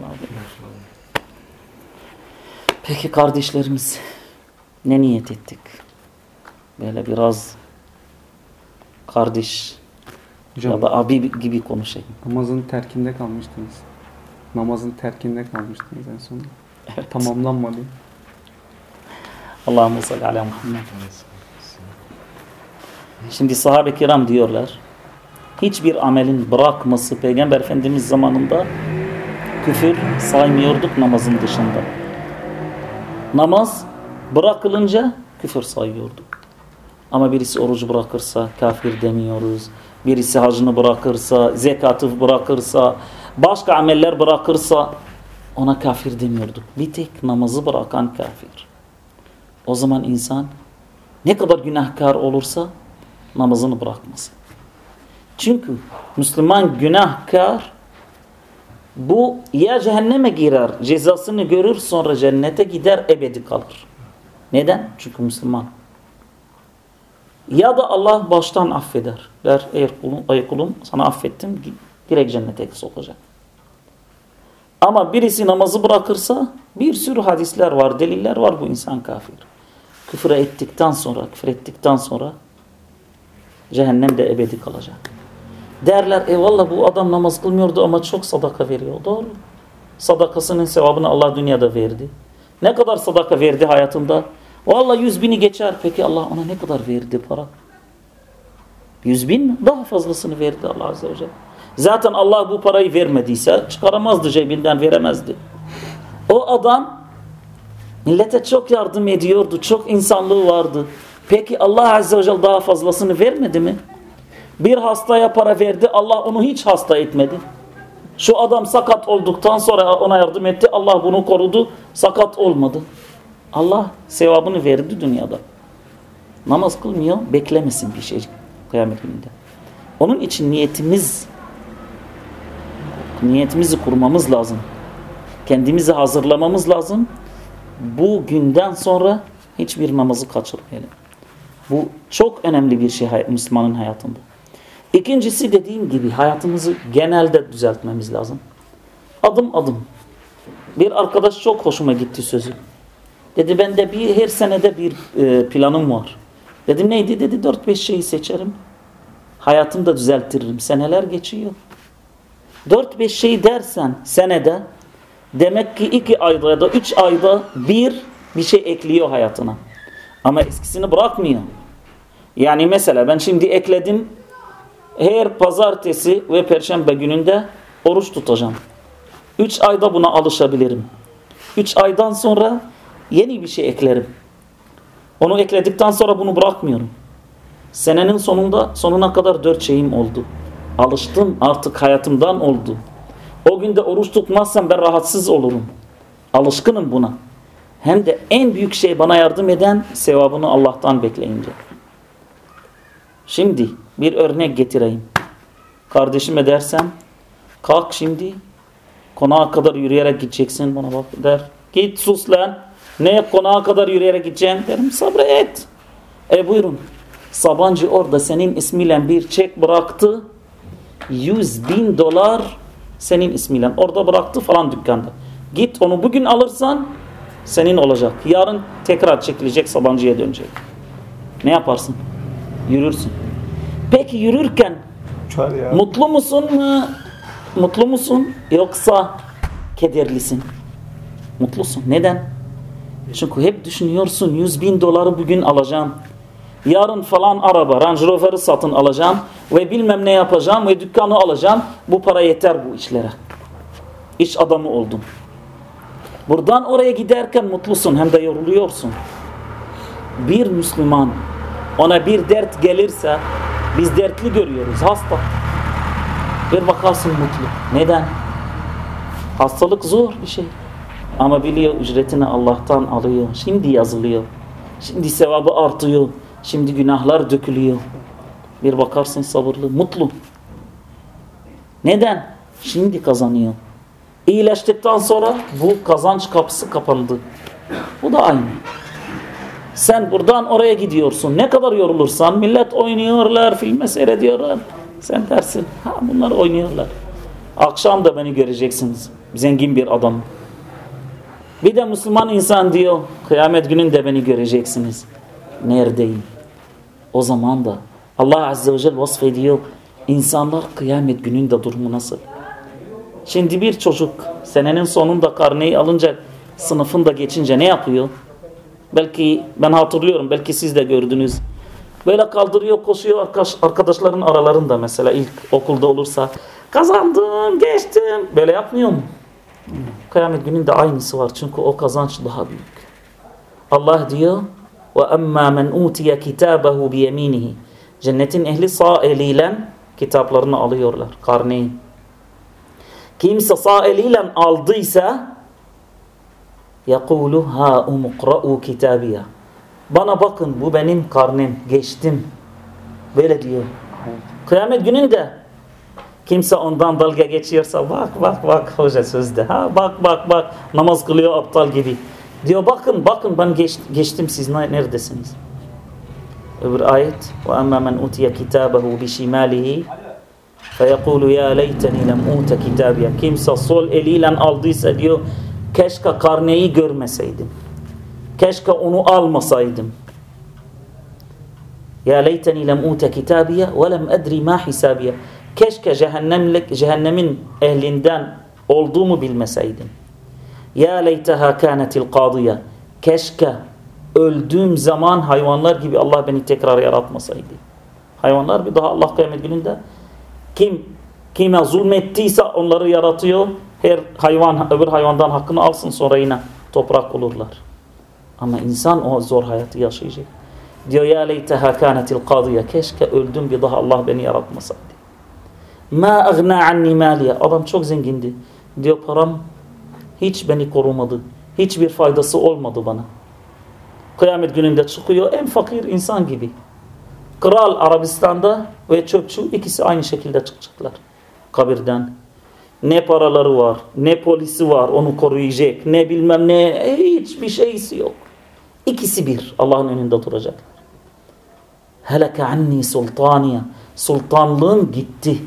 Peki kardeşlerimiz ne niyet ettik? Böyle biraz kardeş Hocam ya da abi gibi konuşayım. namazın terkinde kalmıştınız. Namazın terkinde kalmıştınız en sonunda. Tamamlanmadı. Allahümme salli ala Muhammed. Şimdi sahabe kiram diyorlar. Hiçbir amelin bırakması Peygamber Efendimiz zamanında küfür saymıyorduk namazın dışında. Namaz bırakılınca küfür sayıyorduk. Ama birisi orucu bırakırsa kafir demiyoruz. Birisi hacını bırakırsa, zekatı bırakırsa, başka ameller bırakırsa ona kafir demiyorduk. Bir tek namazı bırakan kafir. O zaman insan ne kadar günahkar olursa namazını bırakmasın. Çünkü Müslüman günahkar bu ya cehenneme girer, cezasını görür sonra cennete gider ebedi kalır. Neden? Çünkü Müslüman. Ya da Allah baştan affeder. Der eğer kulum, ay kulum sana affettim direkt cennete sokacak. Ama birisi namazı bırakırsa bir sürü hadisler var, deliller var bu insan kafir. Küfür ettikten sonra, küfür ettikten sonra cehennemde ebedi kalacak. Derler eyvallah bu adam namaz kılmıyordu ama çok sadaka veriyor. Doğru. Sadakasının sevabını Allah dünyada verdi. Ne kadar sadaka verdi hayatında? Vallahi yüz bini geçer. Peki Allah ona ne kadar verdi para? Yüz bin mi? Daha fazlasını verdi Allah Azze ve Celle. Zaten Allah bu parayı vermediyse çıkaramazdı cebinden veremezdi. O adam millete çok yardım ediyordu. Çok insanlığı vardı. Peki Allah Azze ve Celle daha fazlasını vermedi mi? Bir hastaya para verdi. Allah onu hiç hasta etmedi. Şu adam sakat olduktan sonra ona yardım etti. Allah bunu korudu. Sakat olmadı. Allah sevabını verdi dünyada. Namaz kılmıyor. Beklemesin bir şey kıyamet gününde. Onun için niyetimiz niyetimizi kurmamız lazım. Kendimizi hazırlamamız lazım. Bu günden sonra hiçbir namazı kaçırmayalım. Bu çok önemli bir şey Müslümanın hayatında. İkincisi dediğim gibi hayatımızı genelde düzeltmemiz lazım. Adım adım. Bir arkadaş çok hoşuma gitti sözü. Dedi ben de bir her senede bir e, planım var. Dedim neydi? Dedi 4-5 şeyi seçerim. Hayatımı da düzeltirim. Seneler geçiyor. 4-5 şey dersen senede demek ki 2 ayda ya da 3 ayda bir bir şey ekliyor hayatına. Ama eskisini bırakmıyor. Yani mesela ben şimdi ekledim her pazartesi ve perşembe gününde oruç tutacağım. 3 ayda buna alışabilirim. 3 aydan sonra yeni bir şey eklerim. Onu ekledikten sonra bunu bırakmıyorum. Senenin sonunda sonuna kadar 4 şeyim oldu. Alıştım artık hayatımdan oldu. O günde oruç tutmazsam ben rahatsız olurum. Alışkınım buna. Hem de en büyük şey bana yardım eden sevabını Allah'tan bekleyince. Şimdi bir örnek getireyim. Kardeşime dersem kalk şimdi konağa kadar yürüyerek gideceksin bana bak der. Git sus lan. Ne konağa kadar yürüyerek gideceğim derim sabret. E buyurun. Sabancı orada senin ismiyle bir çek bıraktı. 100 bin dolar senin ismiyle orada bıraktı falan dükkanda. Git onu bugün alırsan senin olacak. Yarın tekrar çekilecek Sabancı'ya dönecek. Ne yaparsın? Yürürsün. Peki yürürken mutlu musun mu? Mutlu musun yoksa kederlisin? Mutlusun. Neden? Çünkü hep düşünüyorsun 100 bin doları bugün alacağım. Yarın falan araba Range Rover'ı satın alacağım ve bilmem ne yapacağım ve dükkanı alacağım. Bu para yeter bu işlere. İş adamı oldum. Buradan oraya giderken mutlusun hem de yoruluyorsun. Bir Müslüman ona bir dert gelirse biz dertli görüyoruz. Hasta. Bir bakarsın mutlu. Neden? Hastalık zor bir şey. Ama biliyor ücretini Allah'tan alıyor. Şimdi yazılıyor. Şimdi sevabı artıyor. Şimdi günahlar dökülüyor. Bir bakarsın sabırlı, mutlu. Neden? Şimdi kazanıyor. İyileştikten sonra bu kazanç kapısı kapandı. Bu da aynı. Sen buradan oraya gidiyorsun. Ne kadar yorulursan millet oynuyorlar, filme seyrediyorlar. Sen dersin ha bunlar oynuyorlar. Akşam da beni göreceksiniz. Zengin bir adam. Bir de Müslüman insan diyor kıyamet gününde beni göreceksiniz. Neredeyim? O zaman da Allah Azze ve Celle vasfediyor insanlar kıyamet gününde durumu nasıl? Şimdi bir çocuk senenin sonunda karneyi alınca sınıfında geçince ne yapıyor? Belki ben hatırlıyorum belki siz de gördünüz. Böyle kaldırıyor koşuyor arkadaşların aralarında mesela ilk okulda olursa kazandım geçtim böyle yapmıyor mu? Kıyamet gününde aynısı var çünkü o kazanç daha büyük. Allah diyor ve emma men utiye kitabehu bi yeminihi. Cennetin ehli sağ eliyle kitaplarını alıyorlar. Karneyi. Kimse sağ eliyle aldıysa yakulu ha umqra'u kitabiya. Bana bakın bu benim karnem. Geçtim. Böyle diyor. Kıyamet gününde kimse ondan dalga geçiyorsa bak bak bak hoca sözde. Ha bak bak bak namaz kılıyor aptal gibi. Diyor bakın bakın ben geç, geçtim siz neredesiniz? Öbür ayet ve emmâ men utiye kitâbehu bişimâlihi feyekûlu ya leyteni lem ute kitâbiye kimse sol eliyle aldıysa diyor keşke karneyi görmeseydim. Keşke onu almasaydım. Ya leyteni lem ute kitabiye ve lem edri ma hisabiye. Keşke cehennemlik, cehennemin ehlinden olduğumu bilmeseydim. Ya leyteha kânetil qâdiye. Keşke öldüğüm zaman hayvanlar gibi Allah beni tekrar yaratmasaydı. Hayvanlar bir daha Allah kıyamet gününde kim kime zulmettiyse onları yaratıyor. Her hayvan öbür hayvandan hakkını alsın sonra yine toprak olurlar. Ama insan o zor hayatı yaşayacak. Diyor ya leyteha kânetil qâdiye. Keşke öldüm bir daha Allah beni yaratmasaydı. Ma agna anni maliye. Adam çok zengindi. Diyor param hiç beni korumadı. Hiçbir faydası olmadı bana. Kıyamet gününde çıkıyor en fakir insan gibi. Kral Arabistan'da ve çöpçü ikisi aynı şekilde çıkacaklar kabirden. Ne paraları var, ne polisi var onu koruyacak, ne bilmem ne hiçbir şeysi yok. İkisi bir Allah'ın önünde duracaklar. Heleke anni sultaniye. Sultanlığın gitti.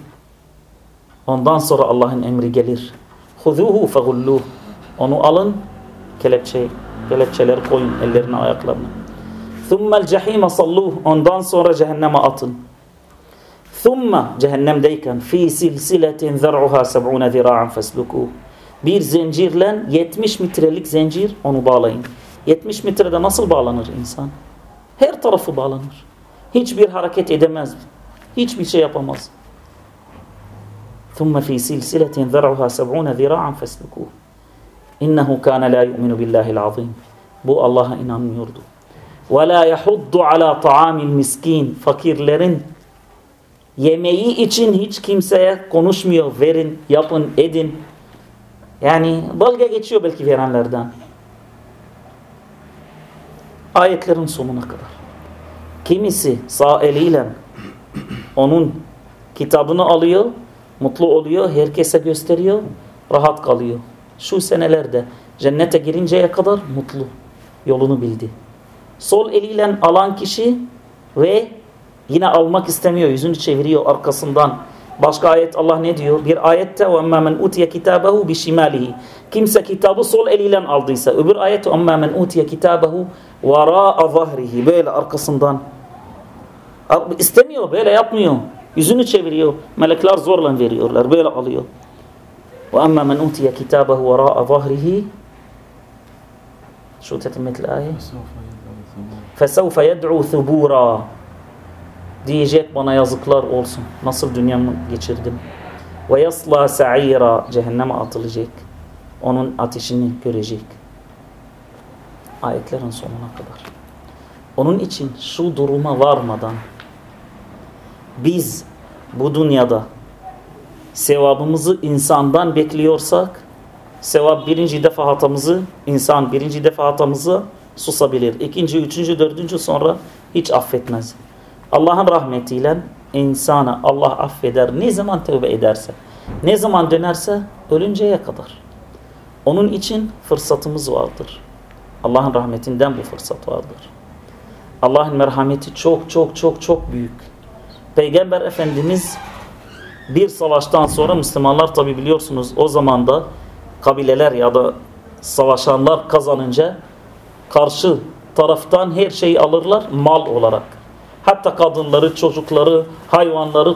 Ondan sonra Allah'ın emri gelir. Huzuhu fegulluh. Onu alın, kelepçe, kelepçeleri koyun ellerine ayaklarına. Thummel cehime salluh. Ondan sonra cehenneme atın. Thumma cehennemdeyken fi silsiletin zer'uha seb'une zira'an feslukuh. Bir zincirle 70 metrelik zincir onu bağlayın. 70 metrede nasıl bağlanır insan? Her tarafı bağlanır. Hiçbir hareket edemez. Hiçbir şey yapamaz. ثم في سلسلة ذرعها سبعون ذراعا فاسلكوه إنه كان لا يؤمن بالله العظيم Bu Allah'a inanmıyordu. وَلَا يَحُضُّ عَلَى طَعَامِ الْمِسْكِينَ Fakirlerin yemeği için hiç kimseye konuşmuyor. Verin, yapın, edin. Yani dalga geçiyor belki verenlerden. Ayetlerin sonuna kadar. Kimisi sağ eliyle onun kitabını alıyor, mutlu oluyor, herkese gösteriyor, rahat kalıyor. Şu senelerde cennete girinceye kadar mutlu, yolunu bildi. Sol eliyle alan kişi ve yine almak istemiyor, yüzünü çeviriyor arkasından. Başka ayet Allah ne diyor? Bir ayette وَاَمَّا مَنْ اُتِيَ كِتَابَهُ بِشِمَالِهِ Kimse kitabı sol eliyle aldıysa. Öbür ayet وَاَمَّا مَنْ اُتِيَ كِتَابَهُ وَرَاءَ ظَهْرِهِ Böyle arkasından. İstemiyor, böyle yapmıyor. Yüzünü çeviriyor. Melekler zorla veriyorlar. Böyle alıyor. وَاَمَّا مَنْ اُتِيَ كِتَابَهُ وَرَاءَ ظَهْرِهِ شو تتمت الآية؟ فَسَوْفَ يَدْعُوا ثُبُورًا Diyecek bana yazıklar olsun. Nasıl dünyamı geçirdim. Ve yasla sa'ira cehenneme atılacak. Onun ateşini görecek. Ayetlerin sonuna kadar. Onun için şu duruma varmadan biz bu dünyada sevabımızı insandan bekliyorsak sevap birinci defa hatamızı insan birinci defa hatamızı susabilir. İkinci, üçüncü, dördüncü sonra hiç affetmez. Allah'ın rahmetiyle insana Allah affeder ne zaman tövbe ederse, ne zaman dönerse ölünceye kadar. Onun için fırsatımız vardır. Allah'ın rahmetinden bu fırsat vardır. Allah'ın merhameti çok çok çok çok büyük. Peygamber Efendimiz bir savaştan sonra Müslümanlar tabi biliyorsunuz o zamanda kabileler ya da savaşanlar kazanınca karşı taraftan her şeyi alırlar mal olarak. Hatta kadınları, çocukları, hayvanları,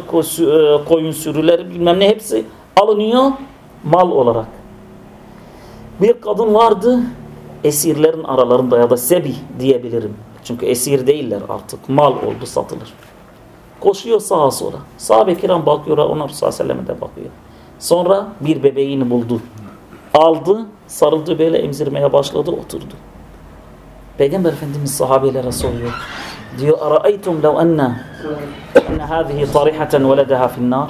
koyun sürüleri bilmem ne hepsi alınıyor mal olarak. Bir kadın vardı esirlerin aralarında ya da sebi diyebilirim. Çünkü esir değiller artık. Mal oldu satılır. Koşuyor sağa sola. Sahabe kiram bakıyor ona Resulullah Sellem'e de bakıyor. Sonra bir bebeğini buldu. Aldı, sarıldı böyle emzirmeye başladı, oturdu. Peygamber Efendimiz sahabelere soruyor. Diyor, "Araaytum lev enne enne hâzihi tarihatan veladaha fi'n-nar?"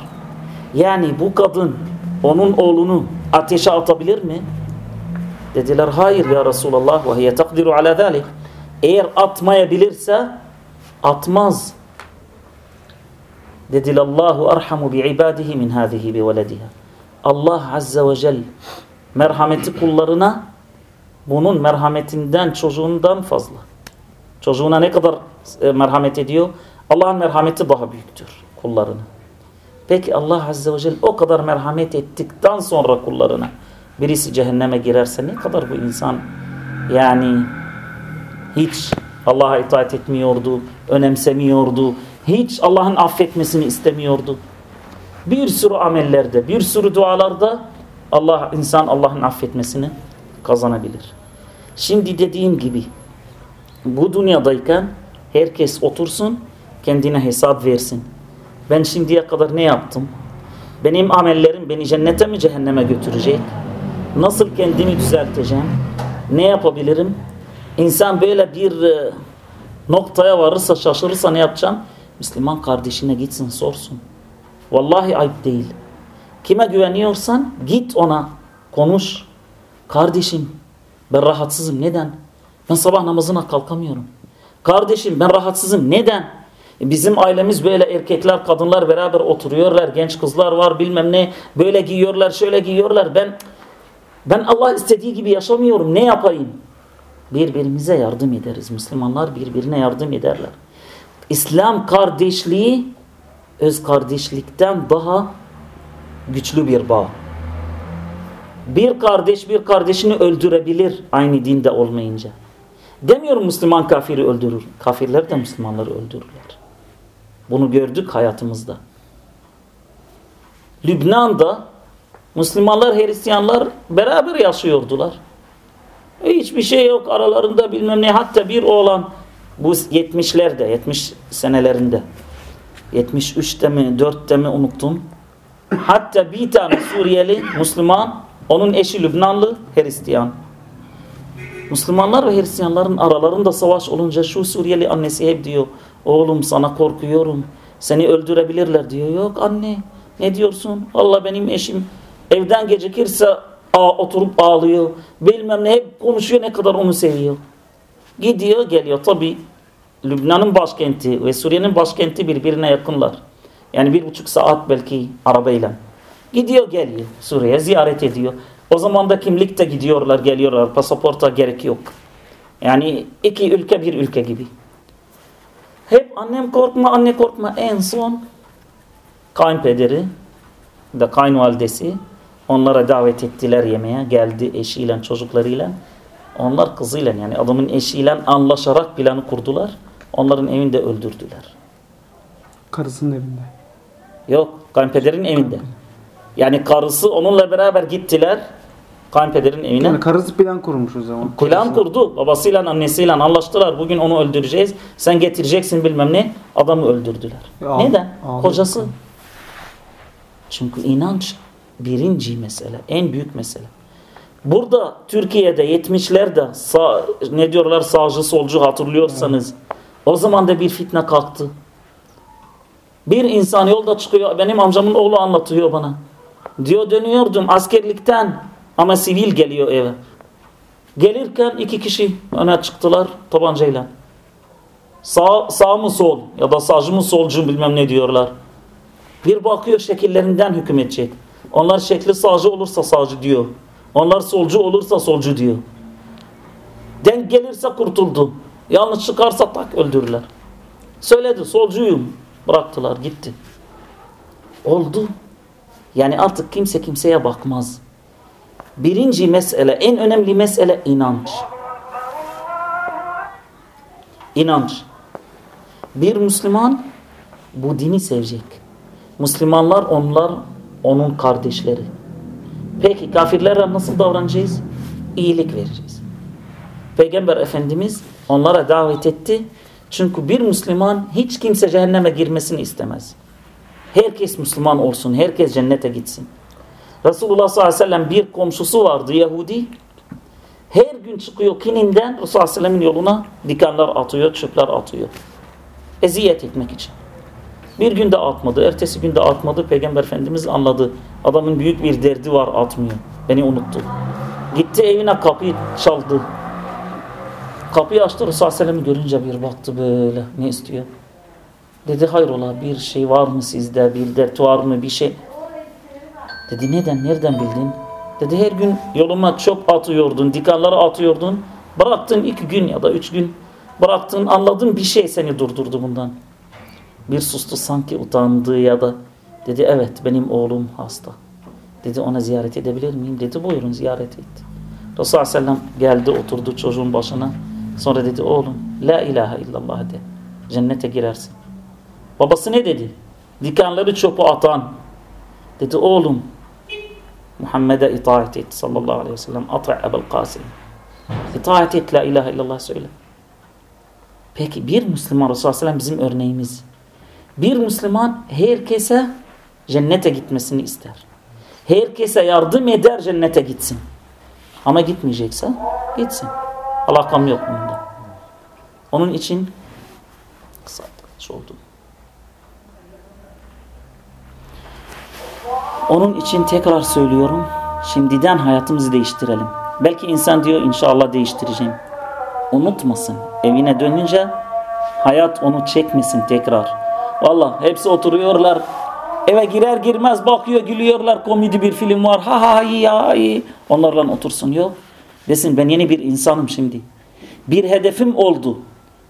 Yani bu kadın onun oğlunu ateşe atabilir mi? Dediler, "Hayır ya Resulallah hiye takdiru ala zalik." Eğer atmayabilirse atmaz. Dediler, "Allahu arhamu bi ibadihi min hâzihi bi velediha." Allah azze ve celle merhameti kullarına bunun merhametinden çocuğundan fazla. Çocuğuna ne kadar e, merhamet ediyor? Allah'ın merhameti daha büyüktür kullarına. Peki Allah Azze ve Celle o kadar merhamet ettikten sonra kullarına birisi cehenneme girerse ne kadar bu insan yani hiç Allah'a itaat etmiyordu, önemsemiyordu, hiç Allah'ın affetmesini istemiyordu. Bir sürü amellerde, bir sürü dualarda Allah insan Allah'ın affetmesini kazanabilir. Şimdi dediğim gibi bu dünyadayken herkes otursun kendine hesap versin. Ben şimdiye kadar ne yaptım? Benim amellerim beni cennete mi cehenneme götürecek? Nasıl kendimi düzelteceğim? Ne yapabilirim? İnsan böyle bir e, noktaya varırsa şaşırırsa ne yapacağım? Müslüman kardeşine gitsin sorsun. Vallahi ayıp değil. Kime güveniyorsan git ona konuş. Kardeşim ben rahatsızım neden? Ben sabah namazına kalkamıyorum. Kardeşim ben rahatsızım neden? E, bizim ailemiz böyle erkekler kadınlar beraber oturuyorlar. Genç kızlar var bilmem ne. Böyle giyiyorlar şöyle giyiyorlar. Ben ben Allah istediği gibi yaşamıyorum. Ne yapayım? Birbirimize yardım ederiz. Müslümanlar birbirine yardım ederler. İslam kardeşliği öz kardeşlikten daha güçlü bir bağ. Bir kardeş bir kardeşini öldürebilir aynı dinde olmayınca. Demiyorum Müslüman kafiri öldürür. Kafirler de Müslümanları öldürürler. Bunu gördük hayatımızda. Lübnan'da Müslümanlar, Hristiyanlar beraber yaşıyordular. Hiçbir şey yok aralarında bilmem ne. Hatta bir oğlan bu 70'lerde, 70 senelerinde 73'te mi, 4'te mi unuttum. Hatta bir tane Suriyeli Müslüman, onun eşi Lübnanlı Hristiyan. Müslümanlar ve Hristiyanların aralarında savaş olunca şu Suriyeli annesi hep diyor, oğlum sana korkuyorum, seni öldürebilirler diyor. Yok anne, ne diyorsun? Allah benim eşim evden gecikirse a, oturup ağlıyor. Bilmem ne hep konuşuyor ne kadar onu seviyor. Gidiyor geliyor. Tabi Lübnan'ın başkenti ve Suriye'nin başkenti birbirine yakınlar. Yani bir buçuk saat belki arabayla. Gidiyor geliyor Suriye ziyaret ediyor. O zaman da kimlikte gidiyorlar geliyorlar. Pasaporta gerek yok. Yani iki ülke bir ülke gibi. Hep annem korkma anne korkma en son kayınpederi de kayınvalidesi onlara davet ettiler yemeğe geldi eşiyle çocuklarıyla onlar kızıyla yani adamın eşiyle anlaşarak planı kurdular onların evinde öldürdüler. Karısının evinde. yok kayınpederin evinde. Yani karısı onunla beraber gittiler kayınpederin evine. Yani karısı plan kurmuş o zaman. plan kurdu. Babasıyla annesiyle anlaştılar. Bugün onu öldüreceğiz. Sen getireceksin bilmem ne. Adamı öldürdüler. Ya, neden? ağladı. kocası. Çünkü inanç birinci mesele, en büyük mesele. Burada Türkiye'de 70'lerde sağ, ne diyorlar sağcı solcu hatırlıyorsanız o zaman da bir fitne kalktı. Bir insan yolda çıkıyor benim amcamın oğlu anlatıyor bana. Diyor dönüyordum askerlikten ama sivil geliyor eve. Gelirken iki kişi öne çıktılar tabancayla. Sağ, sağ mı sol ya da sağcı mı solcu bilmem ne diyorlar. Bir bakıyor şekillerinden hüküm edecek. Onlar şekli sağcı olursa sağcı diyor. Onlar solcu olursa solcu diyor. Denk gelirse kurtuldu. Yanlış çıkarsa tak öldürürler. Söyledi solcuyum. Bıraktılar gitti. Oldu. Yani artık kimse kimseye bakmaz. Birinci mesele, en önemli mesele inanç. İnanç. Bir Müslüman bu dini sevecek. Müslümanlar onlar onun kardeşleri. Peki kafirlere nasıl davranacağız? İyilik vereceğiz. Peygamber Efendimiz onlara davet etti. Çünkü bir Müslüman hiç kimse cehenneme girmesini istemez. Herkes Müslüman olsun, herkes cennete gitsin. Resulullah sallallahu aleyhi ve sellem bir komşusu vardı Yahudi. Her gün çıkıyor kininden Resulullah sallallahu aleyhi ve yoluna dikenler atıyor, çöpler atıyor. Eziyet etmek için. Bir günde atmadı, ertesi günde atmadı. Peygamber Efendimiz anladı. Adamın büyük bir derdi var atmıyor. Beni unuttu. Gitti evine kapıyı çaldı. Kapıyı açtı Resulullah Aleyhisselam'ı görünce bir baktı böyle. Ne istiyor? Dedi hayrola bir şey var mı sizde? Bir dert var mı? Bir şey. Dedi neden? Nereden bildin? Dedi her gün yoluma çöp atıyordun. Dikanları atıyordun. Bıraktın iki gün ya da üç gün. Bıraktın anladın bir şey seni durdurdu bundan. Bir sustu sanki utandı ya da dedi evet benim oğlum hasta. Dedi ona ziyaret edebilir miyim? Dedi buyurun ziyaret et. Resulullah sellem geldi oturdu çocuğun başına. Sonra dedi oğlum la ilahe illallah de. Cennete girersin. Babası ne dedi? Dikenleri çöpe atan. Dedi oğlum Muhammed'e itaat et sallallahu aleyhi ve sellem. Ata' Ebel Kasim. İtaat et la ilahe illallah söyle. Peki bir Müslüman Resulullah sellem bizim örneğimiz. Bir Müslüman herkese cennete gitmesini ister. Herkese yardım eder cennete gitsin. Ama gitmeyecekse gitsin. Alakam yok bununla. Onun için kısa oldu. Onun için tekrar söylüyorum. Şimdiden hayatımızı değiştirelim. Belki insan diyor inşallah değiştireceğim. Unutmasın. Evine dönünce hayat onu çekmesin tekrar. Valla hepsi oturuyorlar. Eve girer girmez bakıyor gülüyorlar. Komedi bir film var. Ha ha iyi ya iyi. Onlarla otursun yok. Desin ben yeni bir insanım şimdi. Bir hedefim oldu.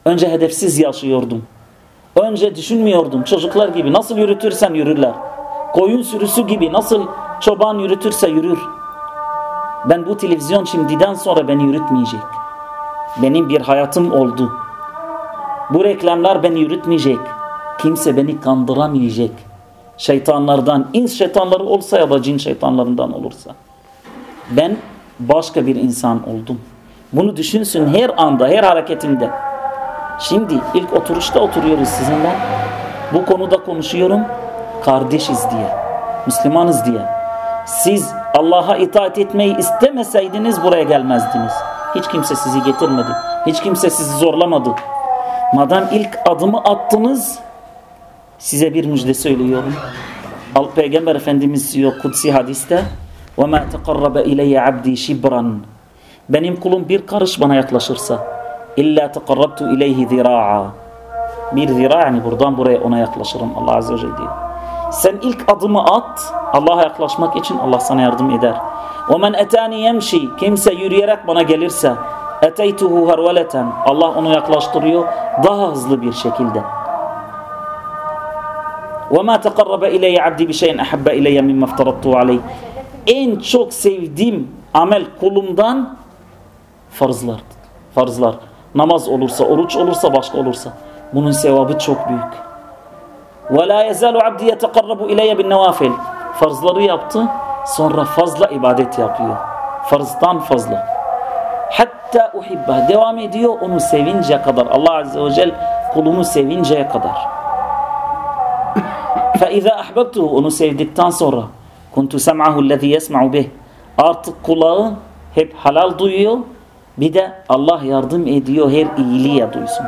Önce hedefsiz yaşıyordum. Önce düşünmüyordum. Çocuklar gibi nasıl yürütürsen yürürler. Koyun sürüsü gibi nasıl çoban yürütürse yürür. Ben bu televizyon şimdiden sonra beni yürütmeyecek. Benim bir hayatım oldu. Bu reklamlar beni yürütmeyecek. Kimse beni kandıramayacak. Şeytanlardan, ins şeytanları olsa ya da cin şeytanlarından olursa. Ben başka bir insan oldum. Bunu düşünsün her anda, her hareketinde. Şimdi ilk oturuşta oturuyoruz sizinle. Bu konuda konuşuyorum. Kardeşiz diye. Müslümanız diye. Siz Allah'a itaat etmeyi istemeseydiniz buraya gelmezdiniz. Hiç kimse sizi getirmedi. Hiç kimse sizi zorlamadı. Madem ilk adımı attınız size bir müjde söylüyorum. Al Peygamber Efendimiz diyor kutsi hadiste وَمَا تَقَرَّبَ اِلَيَّ عَبْدِي شِبْرًا Benim kulum bir karış bana yaklaşırsa illa teqarrabtu ileyhi zira'a bir zira yani buradan buraya ona yaklaşırım Allah Azze ve Celle diyor. Sen ilk adımı at Allah'a yaklaşmak için Allah sana yardım eder. وَمَنْ اَتَانِ يَمْشِي Kimse yürüyerek bana gelirse اَتَيْتُهُ هَرْوَلَةً Allah onu yaklaştırıyor daha hızlı bir şekilde. وَمَا تَقَرَّبَ اِلَيَّ عَبْدِي بِشَيْءٍ اَحَبَّ اِلَيَّ مِمَّا اَفْتَرَضْتُ عَلَيْهِ En çok sevdiğim amel kulumdan farzlar. Farzlar. Namaz olursa, oruç olursa, başka olursa. Bunun sevabı çok büyük. وَلَا يَزَالُ عَبْدِي يَتَقَرَّبُ اِلَيَّ بِالنَّوَافِلِ Farzları yaptı, sonra fazla ibadet yapıyor. Farzdan fazla. Hatta uhibba devam ediyor onu sevince kadar. Allah Azze ve Celle kulunu sevinceye kadar. فَاِذَا أَحْبَبْتُهُ Onu sevdikten sonra Kuntu sem'ahu lezî yesma'u bih. Artık kulağı hep halal duyuyor. Bir de Allah yardım ediyor her iyiliğe duysun.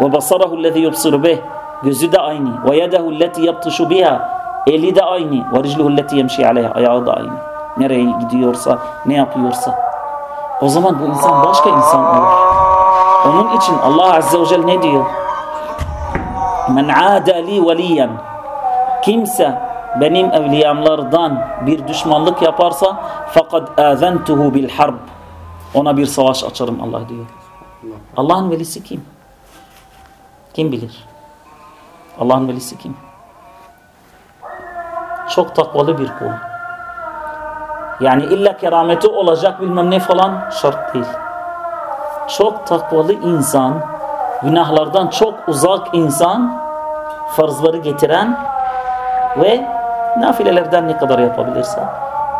Ve basarahu lezî yubsir bih. Gözü de aynı. Ve yedehu leti yaptışu biha. Eli de aynı. Ve ricluhu leti yemşi aleyha. Ayağı da aynı. Nereye gidiyorsa, ne yapıyorsa. O zaman bu insan başka insan olur. Onun için Allah Azze ve Celle ne diyor? Men âdâ li veliyen. Kimse benim evliyamlardan bir düşmanlık yaparsa fakat azentuhu bil harb ona bir savaş açarım Allah diyor. Allah'ın velisi kim? Kim bilir? Allah'ın velisi kim? Çok takvalı bir kul. Yani illa kerameti olacak bilmem ne falan şart değil. Çok takvalı insan, günahlardan çok uzak insan, farzları getiren ve nafilelerden ne kadar yapabilirse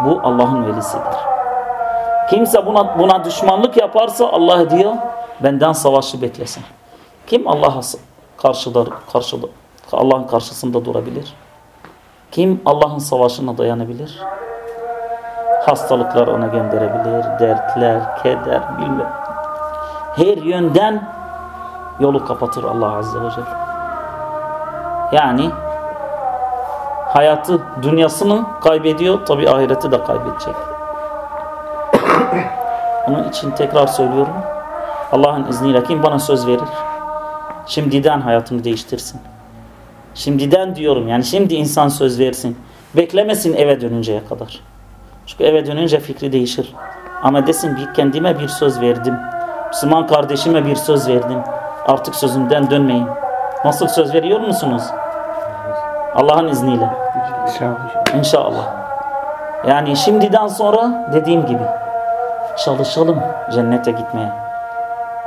bu Allah'ın velisidir. Kimse buna, buna düşmanlık yaparsa Allah diyor benden savaşı beklesin. Kim Allah'a karşıda, karşıda Allah'ın karşısında durabilir? Kim Allah'ın savaşına dayanabilir? Hastalıklar ona gönderebilir, dertler, keder, bilmem. Her yönden yolu kapatır Allah Azze ve Celle. Yani hayatı, dünyasını kaybediyor, tabi ahireti de kaybedecek. Onun için tekrar söylüyorum. Allah'ın izniyle kim bana söz verir? Şimdiden hayatını değiştirsin. Şimdiden diyorum yani şimdi insan söz versin. Beklemesin eve dönünceye kadar. Çünkü eve dönünce fikri değişir. Ama desin bir kendime bir söz verdim. Müslüman kardeşime bir söz verdim. Artık sözümden dönmeyin. Nasıl söz veriyor musunuz? Allah'ın izniyle. İnşallah. İnşallah. Yani şimdiden sonra dediğim gibi çalışalım cennete gitmeye.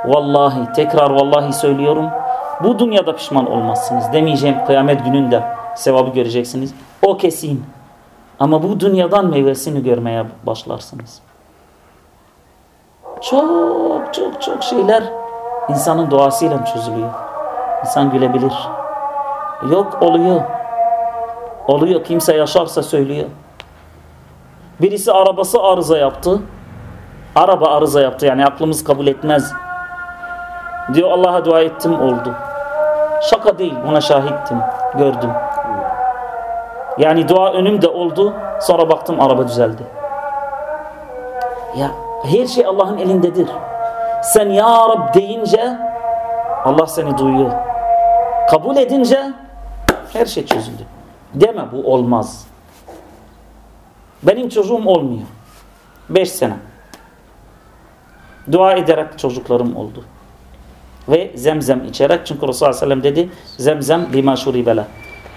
Vallahi tekrar vallahi söylüyorum. Bu dünyada pişman olmazsınız. Demeyeceğim kıyamet gününde sevabı göreceksiniz. O kesin. Ama bu dünyadan meyvesini görmeye başlarsınız. Çok çok çok şeyler insanın doğasıyla çözülüyor. İnsan gülebilir. Yok oluyor. Oluyor. Kimse yaşarsa söylüyor. Birisi arabası arıza yaptı. Araba arıza yaptı. Yani aklımız kabul etmez. Diyor Allah'a dua ettim oldu. Şaka değil. Buna şahittim. Gördüm. Yani dua önümde oldu. Sonra baktım araba düzeldi. Ya her şey Allah'ın elindedir. Sen Ya Rab deyince Allah seni duyuyor. Kabul edince her şey çözüldü. Deme bu olmaz. Benim çocuğum olmuyor. Beş sene. Dua ederek çocuklarım oldu. Ve zemzem içerek. Çünkü Resulullah Aleyhisselam dedi zemzem lima şuribela.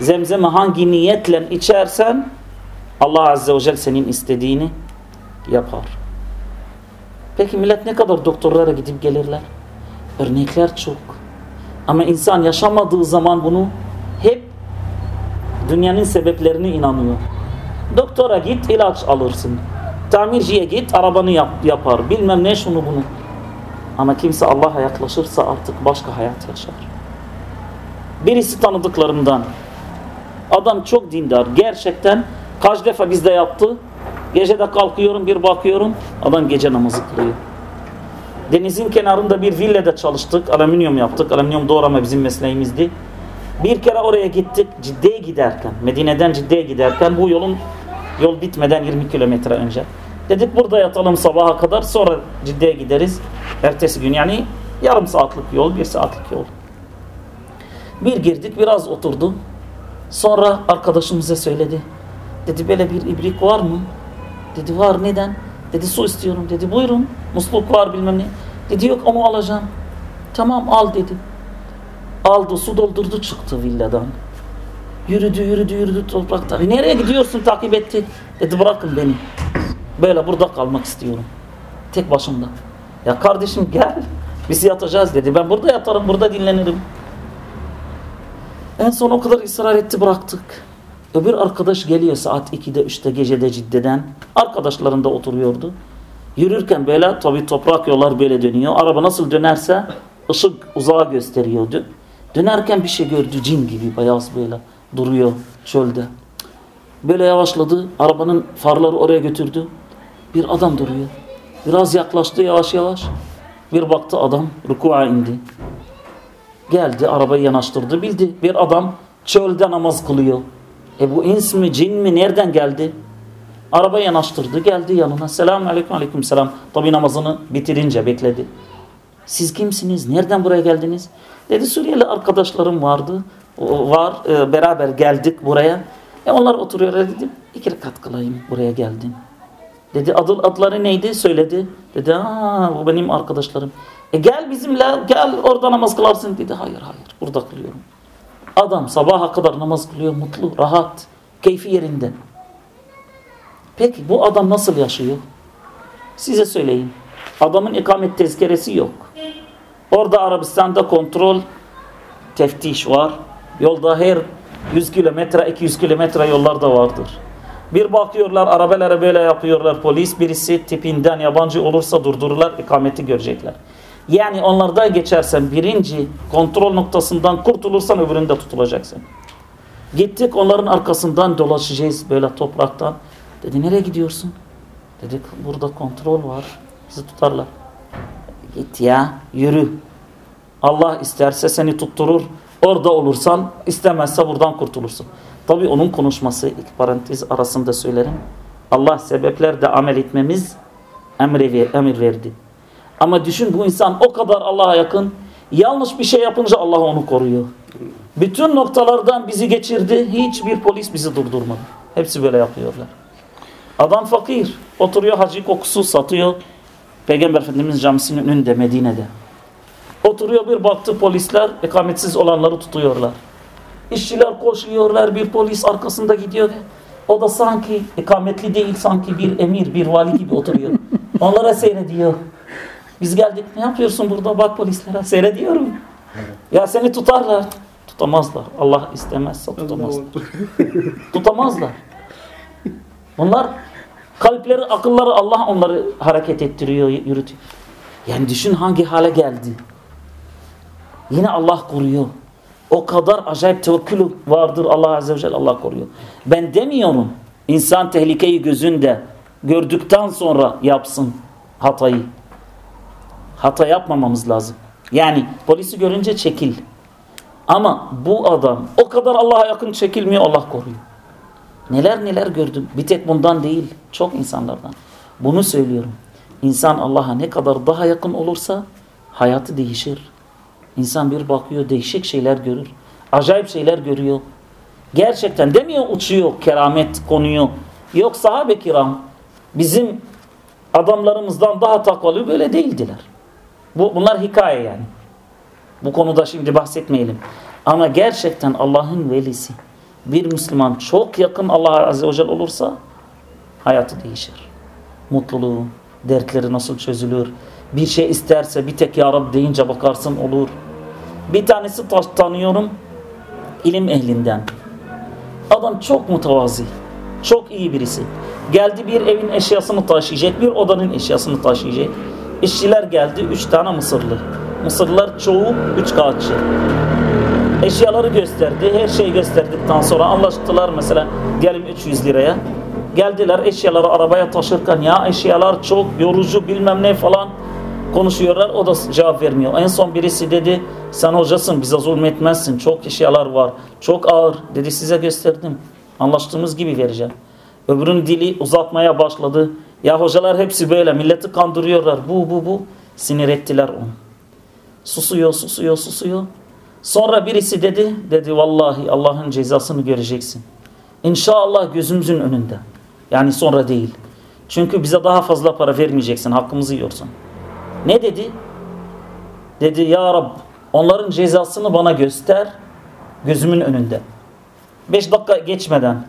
Zemzemi hangi niyetle içersen Allah Azze ve Celle senin istediğini yapar. Peki millet ne kadar doktorlara gidip gelirler? Örnekler çok. Ama insan yaşamadığı zaman bunu hep dünyanın sebeplerine inanıyor. Doktora git ilaç alırsın. Tamirciye git arabanı yap, yapar. Bilmem ne şunu bunu. Ama kimse Allah'a yaklaşırsa artık başka hayat yaşar. Birisi tanıdıklarımdan. Adam çok dindar. Gerçekten kaç defa bizde yaptı. Gecede kalkıyorum bir bakıyorum. Adam gece namazı kılıyor. Denizin kenarında bir villada çalıştık. Alüminyum yaptık. Alüminyum doğrama bizim mesleğimizdi. Bir kere oraya gittik. Ciddiye giderken, Medine'den Ciddiye giderken bu yolun yol bitmeden 20 kilometre önce. Dedik burada yatalım sabaha kadar sonra Ciddiye gideriz. Ertesi gün yani yarım saatlik yol, bir saatlik yol. Bir girdik biraz oturdu. Sonra arkadaşımıza söyledi. Dedi böyle bir ibrik var mı? Dedi var neden? Dedi su istiyorum dedi. Buyurun musluk var bilmem ne. Dedi yok onu alacağım. Tamam al dedi. Aldı su doldurdu çıktı villadan. Yürüdü yürüdü yürüdü toprakta. Nereye gidiyorsun takip etti. Dedi bırakın beni. Böyle burada kalmak istiyorum. Tek başımda. Ya kardeşim gel. Biz yatacağız dedi. Ben burada yatarım burada dinlenirim. En son o kadar ısrar etti bıraktık. Öbür arkadaş geliyor saat 2'de 3'te gecede ciddeden. Arkadaşlarında oturuyordu. Yürürken böyle tabi toprak yollar böyle dönüyor. Araba nasıl dönerse ışık uzağa gösteriyordu. Dönerken bir şey gördü cin gibi beyaz böyle duruyor çölde. Böyle yavaşladı. Arabanın farları oraya götürdü. Bir adam duruyor. Biraz yaklaştı yavaş yavaş. Bir baktı adam rükua indi. Geldi arabayı yanaştırdı bildi. Bir adam çölde namaz kılıyor. E bu ins mi cin mi nereden geldi? Araba yanaştırdı geldi yanına. Selamun aleyküm aleyküm selam. Tabi namazını bitirince bekledi. Siz kimsiniz? Nereden buraya geldiniz? Dedi Suriyeli arkadaşlarım vardı. Var. E, beraber geldik buraya. E onlar oturuyor dedim. İki rekat kılayım buraya geldim. Dedi adı, adları neydi? Söyledi. Dedi aa bu benim arkadaşlarım. E gel bizimle gel orada namaz kılarsın dedi. Hayır hayır burada kılıyorum. Adam sabaha kadar namaz kılıyor mutlu, rahat, keyfi yerinde. Peki bu adam nasıl yaşıyor? Size söyleyeyim. Adamın ikamet tezkeresi yok. Orada Arabistan'da kontrol, teftiş var. Yolda her 100 kilometre, 200 kilometre yollar da vardır. Bir bakıyorlar arabalara böyle yapıyorlar polis. Birisi tipinden yabancı olursa durdururlar, ikameti görecekler. Yani onlarda geçersen birinci kontrol noktasından kurtulursan öbüründe tutulacaksın. Gittik onların arkasından dolaşacağız böyle topraktan. Dedi nereye gidiyorsun? Dedik burada kontrol var. Bizi tutarlar. Git ya yürü. Allah isterse seni tutturur. Orada olursan istemezse buradan kurtulursun. Tabi onun konuşması iki parantez arasında söylerim. Allah sebeplerde amel etmemiz emri, emir verdi. Ama düşün bu insan o kadar Allah'a yakın. Yanlış bir şey yapınca Allah onu koruyor. Bütün noktalardan bizi geçirdi. Hiçbir polis bizi durdurmadı. Hepsi böyle yapıyorlar. Adam fakir. Oturuyor hacı kokusu satıyor. Peygamber Efendimiz camisinin önünde Medine'de. Oturuyor bir baktı polisler ikametsiz olanları tutuyorlar. İşçiler koşuyorlar bir polis arkasında gidiyor. O da sanki ikametli değil sanki bir emir bir vali gibi oturuyor. Onlara seyrediyor. Biz geldik ne yapıyorsun burada bak polislere seyrediyorum. Ya seni tutarlar. Tutamazlar. Allah istemezse tutamazlar. tutamazlar. Bunlar kalpleri akılları Allah onları hareket ettiriyor yürütüyor. Yani düşün hangi hale geldi. Yine Allah koruyor. O kadar acayip tevekkülü vardır Allah Azze ve Celle Allah koruyor. Ben demiyorum insan tehlikeyi gözünde gördükten sonra yapsın hatayı. Hata yapmamamız lazım. Yani polisi görünce çekil. Ama bu adam o kadar Allah'a yakın çekilmiyor Allah koruyor. Neler neler gördüm. Bir tek bundan değil. Çok insanlardan. Bunu söylüyorum. İnsan Allah'a ne kadar daha yakın olursa hayatı değişir. İnsan bir bakıyor değişik şeyler görür. Acayip şeyler görüyor. Gerçekten demiyor uçuyor, keramet konuyor. Yok sahabe kiram bizim adamlarımızdan daha takvalı böyle değildiler. Bu, bunlar hikaye yani. Bu konuda şimdi bahsetmeyelim. Ama gerçekten Allah'ın velisi bir Müslüman çok yakın Allah'a Azze ve Celle olursa hayatı değişir. Mutluluğu, dertleri nasıl çözülür? Bir şey isterse bir tek Ya Rab deyince bakarsın olur. Bir tanesi ta- tanıyorum ilim ehlinden. Adam çok mutavazi. Çok iyi birisi. Geldi bir evin eşyasını taşıyacak, bir odanın eşyasını taşıyacak. İşçiler geldi, üç tane Mısırlı. Mısırlılar çoğu üç kağıtçı. Eşyaları gösterdi, her şeyi gösterdikten sonra anlaştılar mesela diyelim 300 liraya. Geldiler eşyaları arabaya taşırken ya eşyalar çok yorucu bilmem ne falan konuşuyorlar. O da cevap vermiyor. En son birisi dedi sen hocasın bize zulmetmezsin. Çok eşyalar var. Çok ağır. Dedi size gösterdim. Anlaştığımız gibi vereceğim. Öbürünün dili uzatmaya başladı. Ya hocalar hepsi böyle. Milleti kandırıyorlar. Bu bu bu. Sinir ettiler onu. Susuyor susuyor susuyor. Sonra birisi dedi. Dedi vallahi Allah'ın cezasını göreceksin. İnşallah gözümüzün önünde. Yani sonra değil. Çünkü bize daha fazla para vermeyeceksin. Hakkımızı yiyorsun. Ne dedi? Dedi ya Rab onların cezasını bana göster gözümün önünde. Beş dakika geçmeden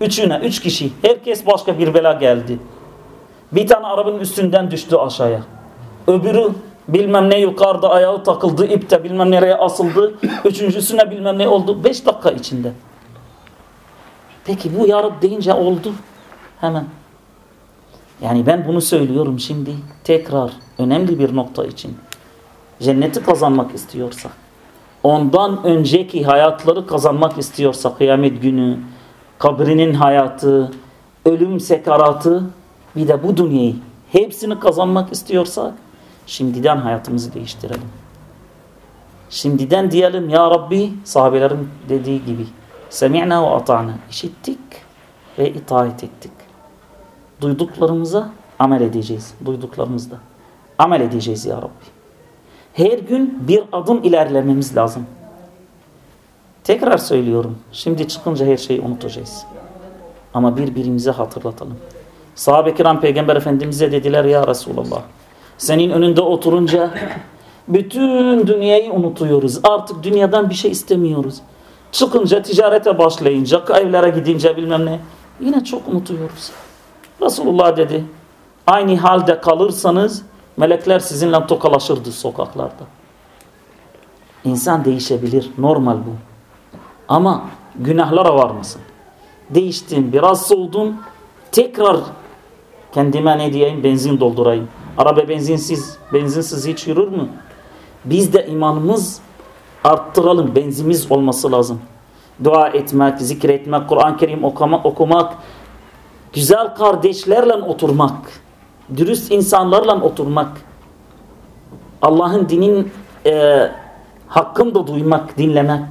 üçüne, üç kişi herkes başka bir bela geldi. Bir tane arabanın üstünden düştü aşağıya. Öbürü bilmem ne yukarıda ayağı takıldı, ipte bilmem nereye asıldı. Üçüncüsüne bilmem ne oldu. Beş dakika içinde. Peki bu ya Rab deyince oldu. Hemen. Yani ben bunu söylüyorum şimdi tekrar önemli bir nokta için. Cenneti kazanmak istiyorsak, ondan önceki hayatları kazanmak istiyorsak, kıyamet günü, kabrinin hayatı, ölüm sekaratı, bir de bu dünyayı hepsini kazanmak istiyorsak, şimdiden hayatımızı değiştirelim. Şimdiden diyelim ya Rabbi sahabelerin dediği gibi semi'na ve ata'na işittik ve itaat ettik duyduklarımıza amel edeceğiz. Duyduklarımızda. Amel edeceğiz ya Rabbi. Her gün bir adım ilerlememiz lazım. Tekrar söylüyorum. Şimdi çıkınca her şeyi unutacağız. Ama birbirimize hatırlatalım. Sahabe-i kiram peygamber efendimize dediler ya Resulallah. Senin önünde oturunca bütün dünyayı unutuyoruz. Artık dünyadan bir şey istemiyoruz. Çıkınca ticarete başlayınca, evlere gidince bilmem ne. Yine çok unutuyoruz. Resulullah dedi aynı halde kalırsanız melekler sizinle tokalaşırdı sokaklarda. İnsan değişebilir. Normal bu. Ama günahlara var mısın? Değiştin, biraz soldun. Tekrar kendime ne diyeyim? Benzin doldurayım. Araba benzinsiz, benzinsiz hiç yürür mü? Biz de imanımız arttıralım. Benzimiz olması lazım. Dua etmek, zikretmek, Kur'an-ı Kerim okumak, güzel kardeşlerle oturmak, dürüst insanlarla oturmak, Allah'ın dinin e, hakkını duymak, dinlemek.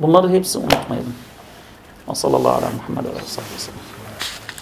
Bunları hepsi unutmayalım. Sallallahu aleyhi ve sellem.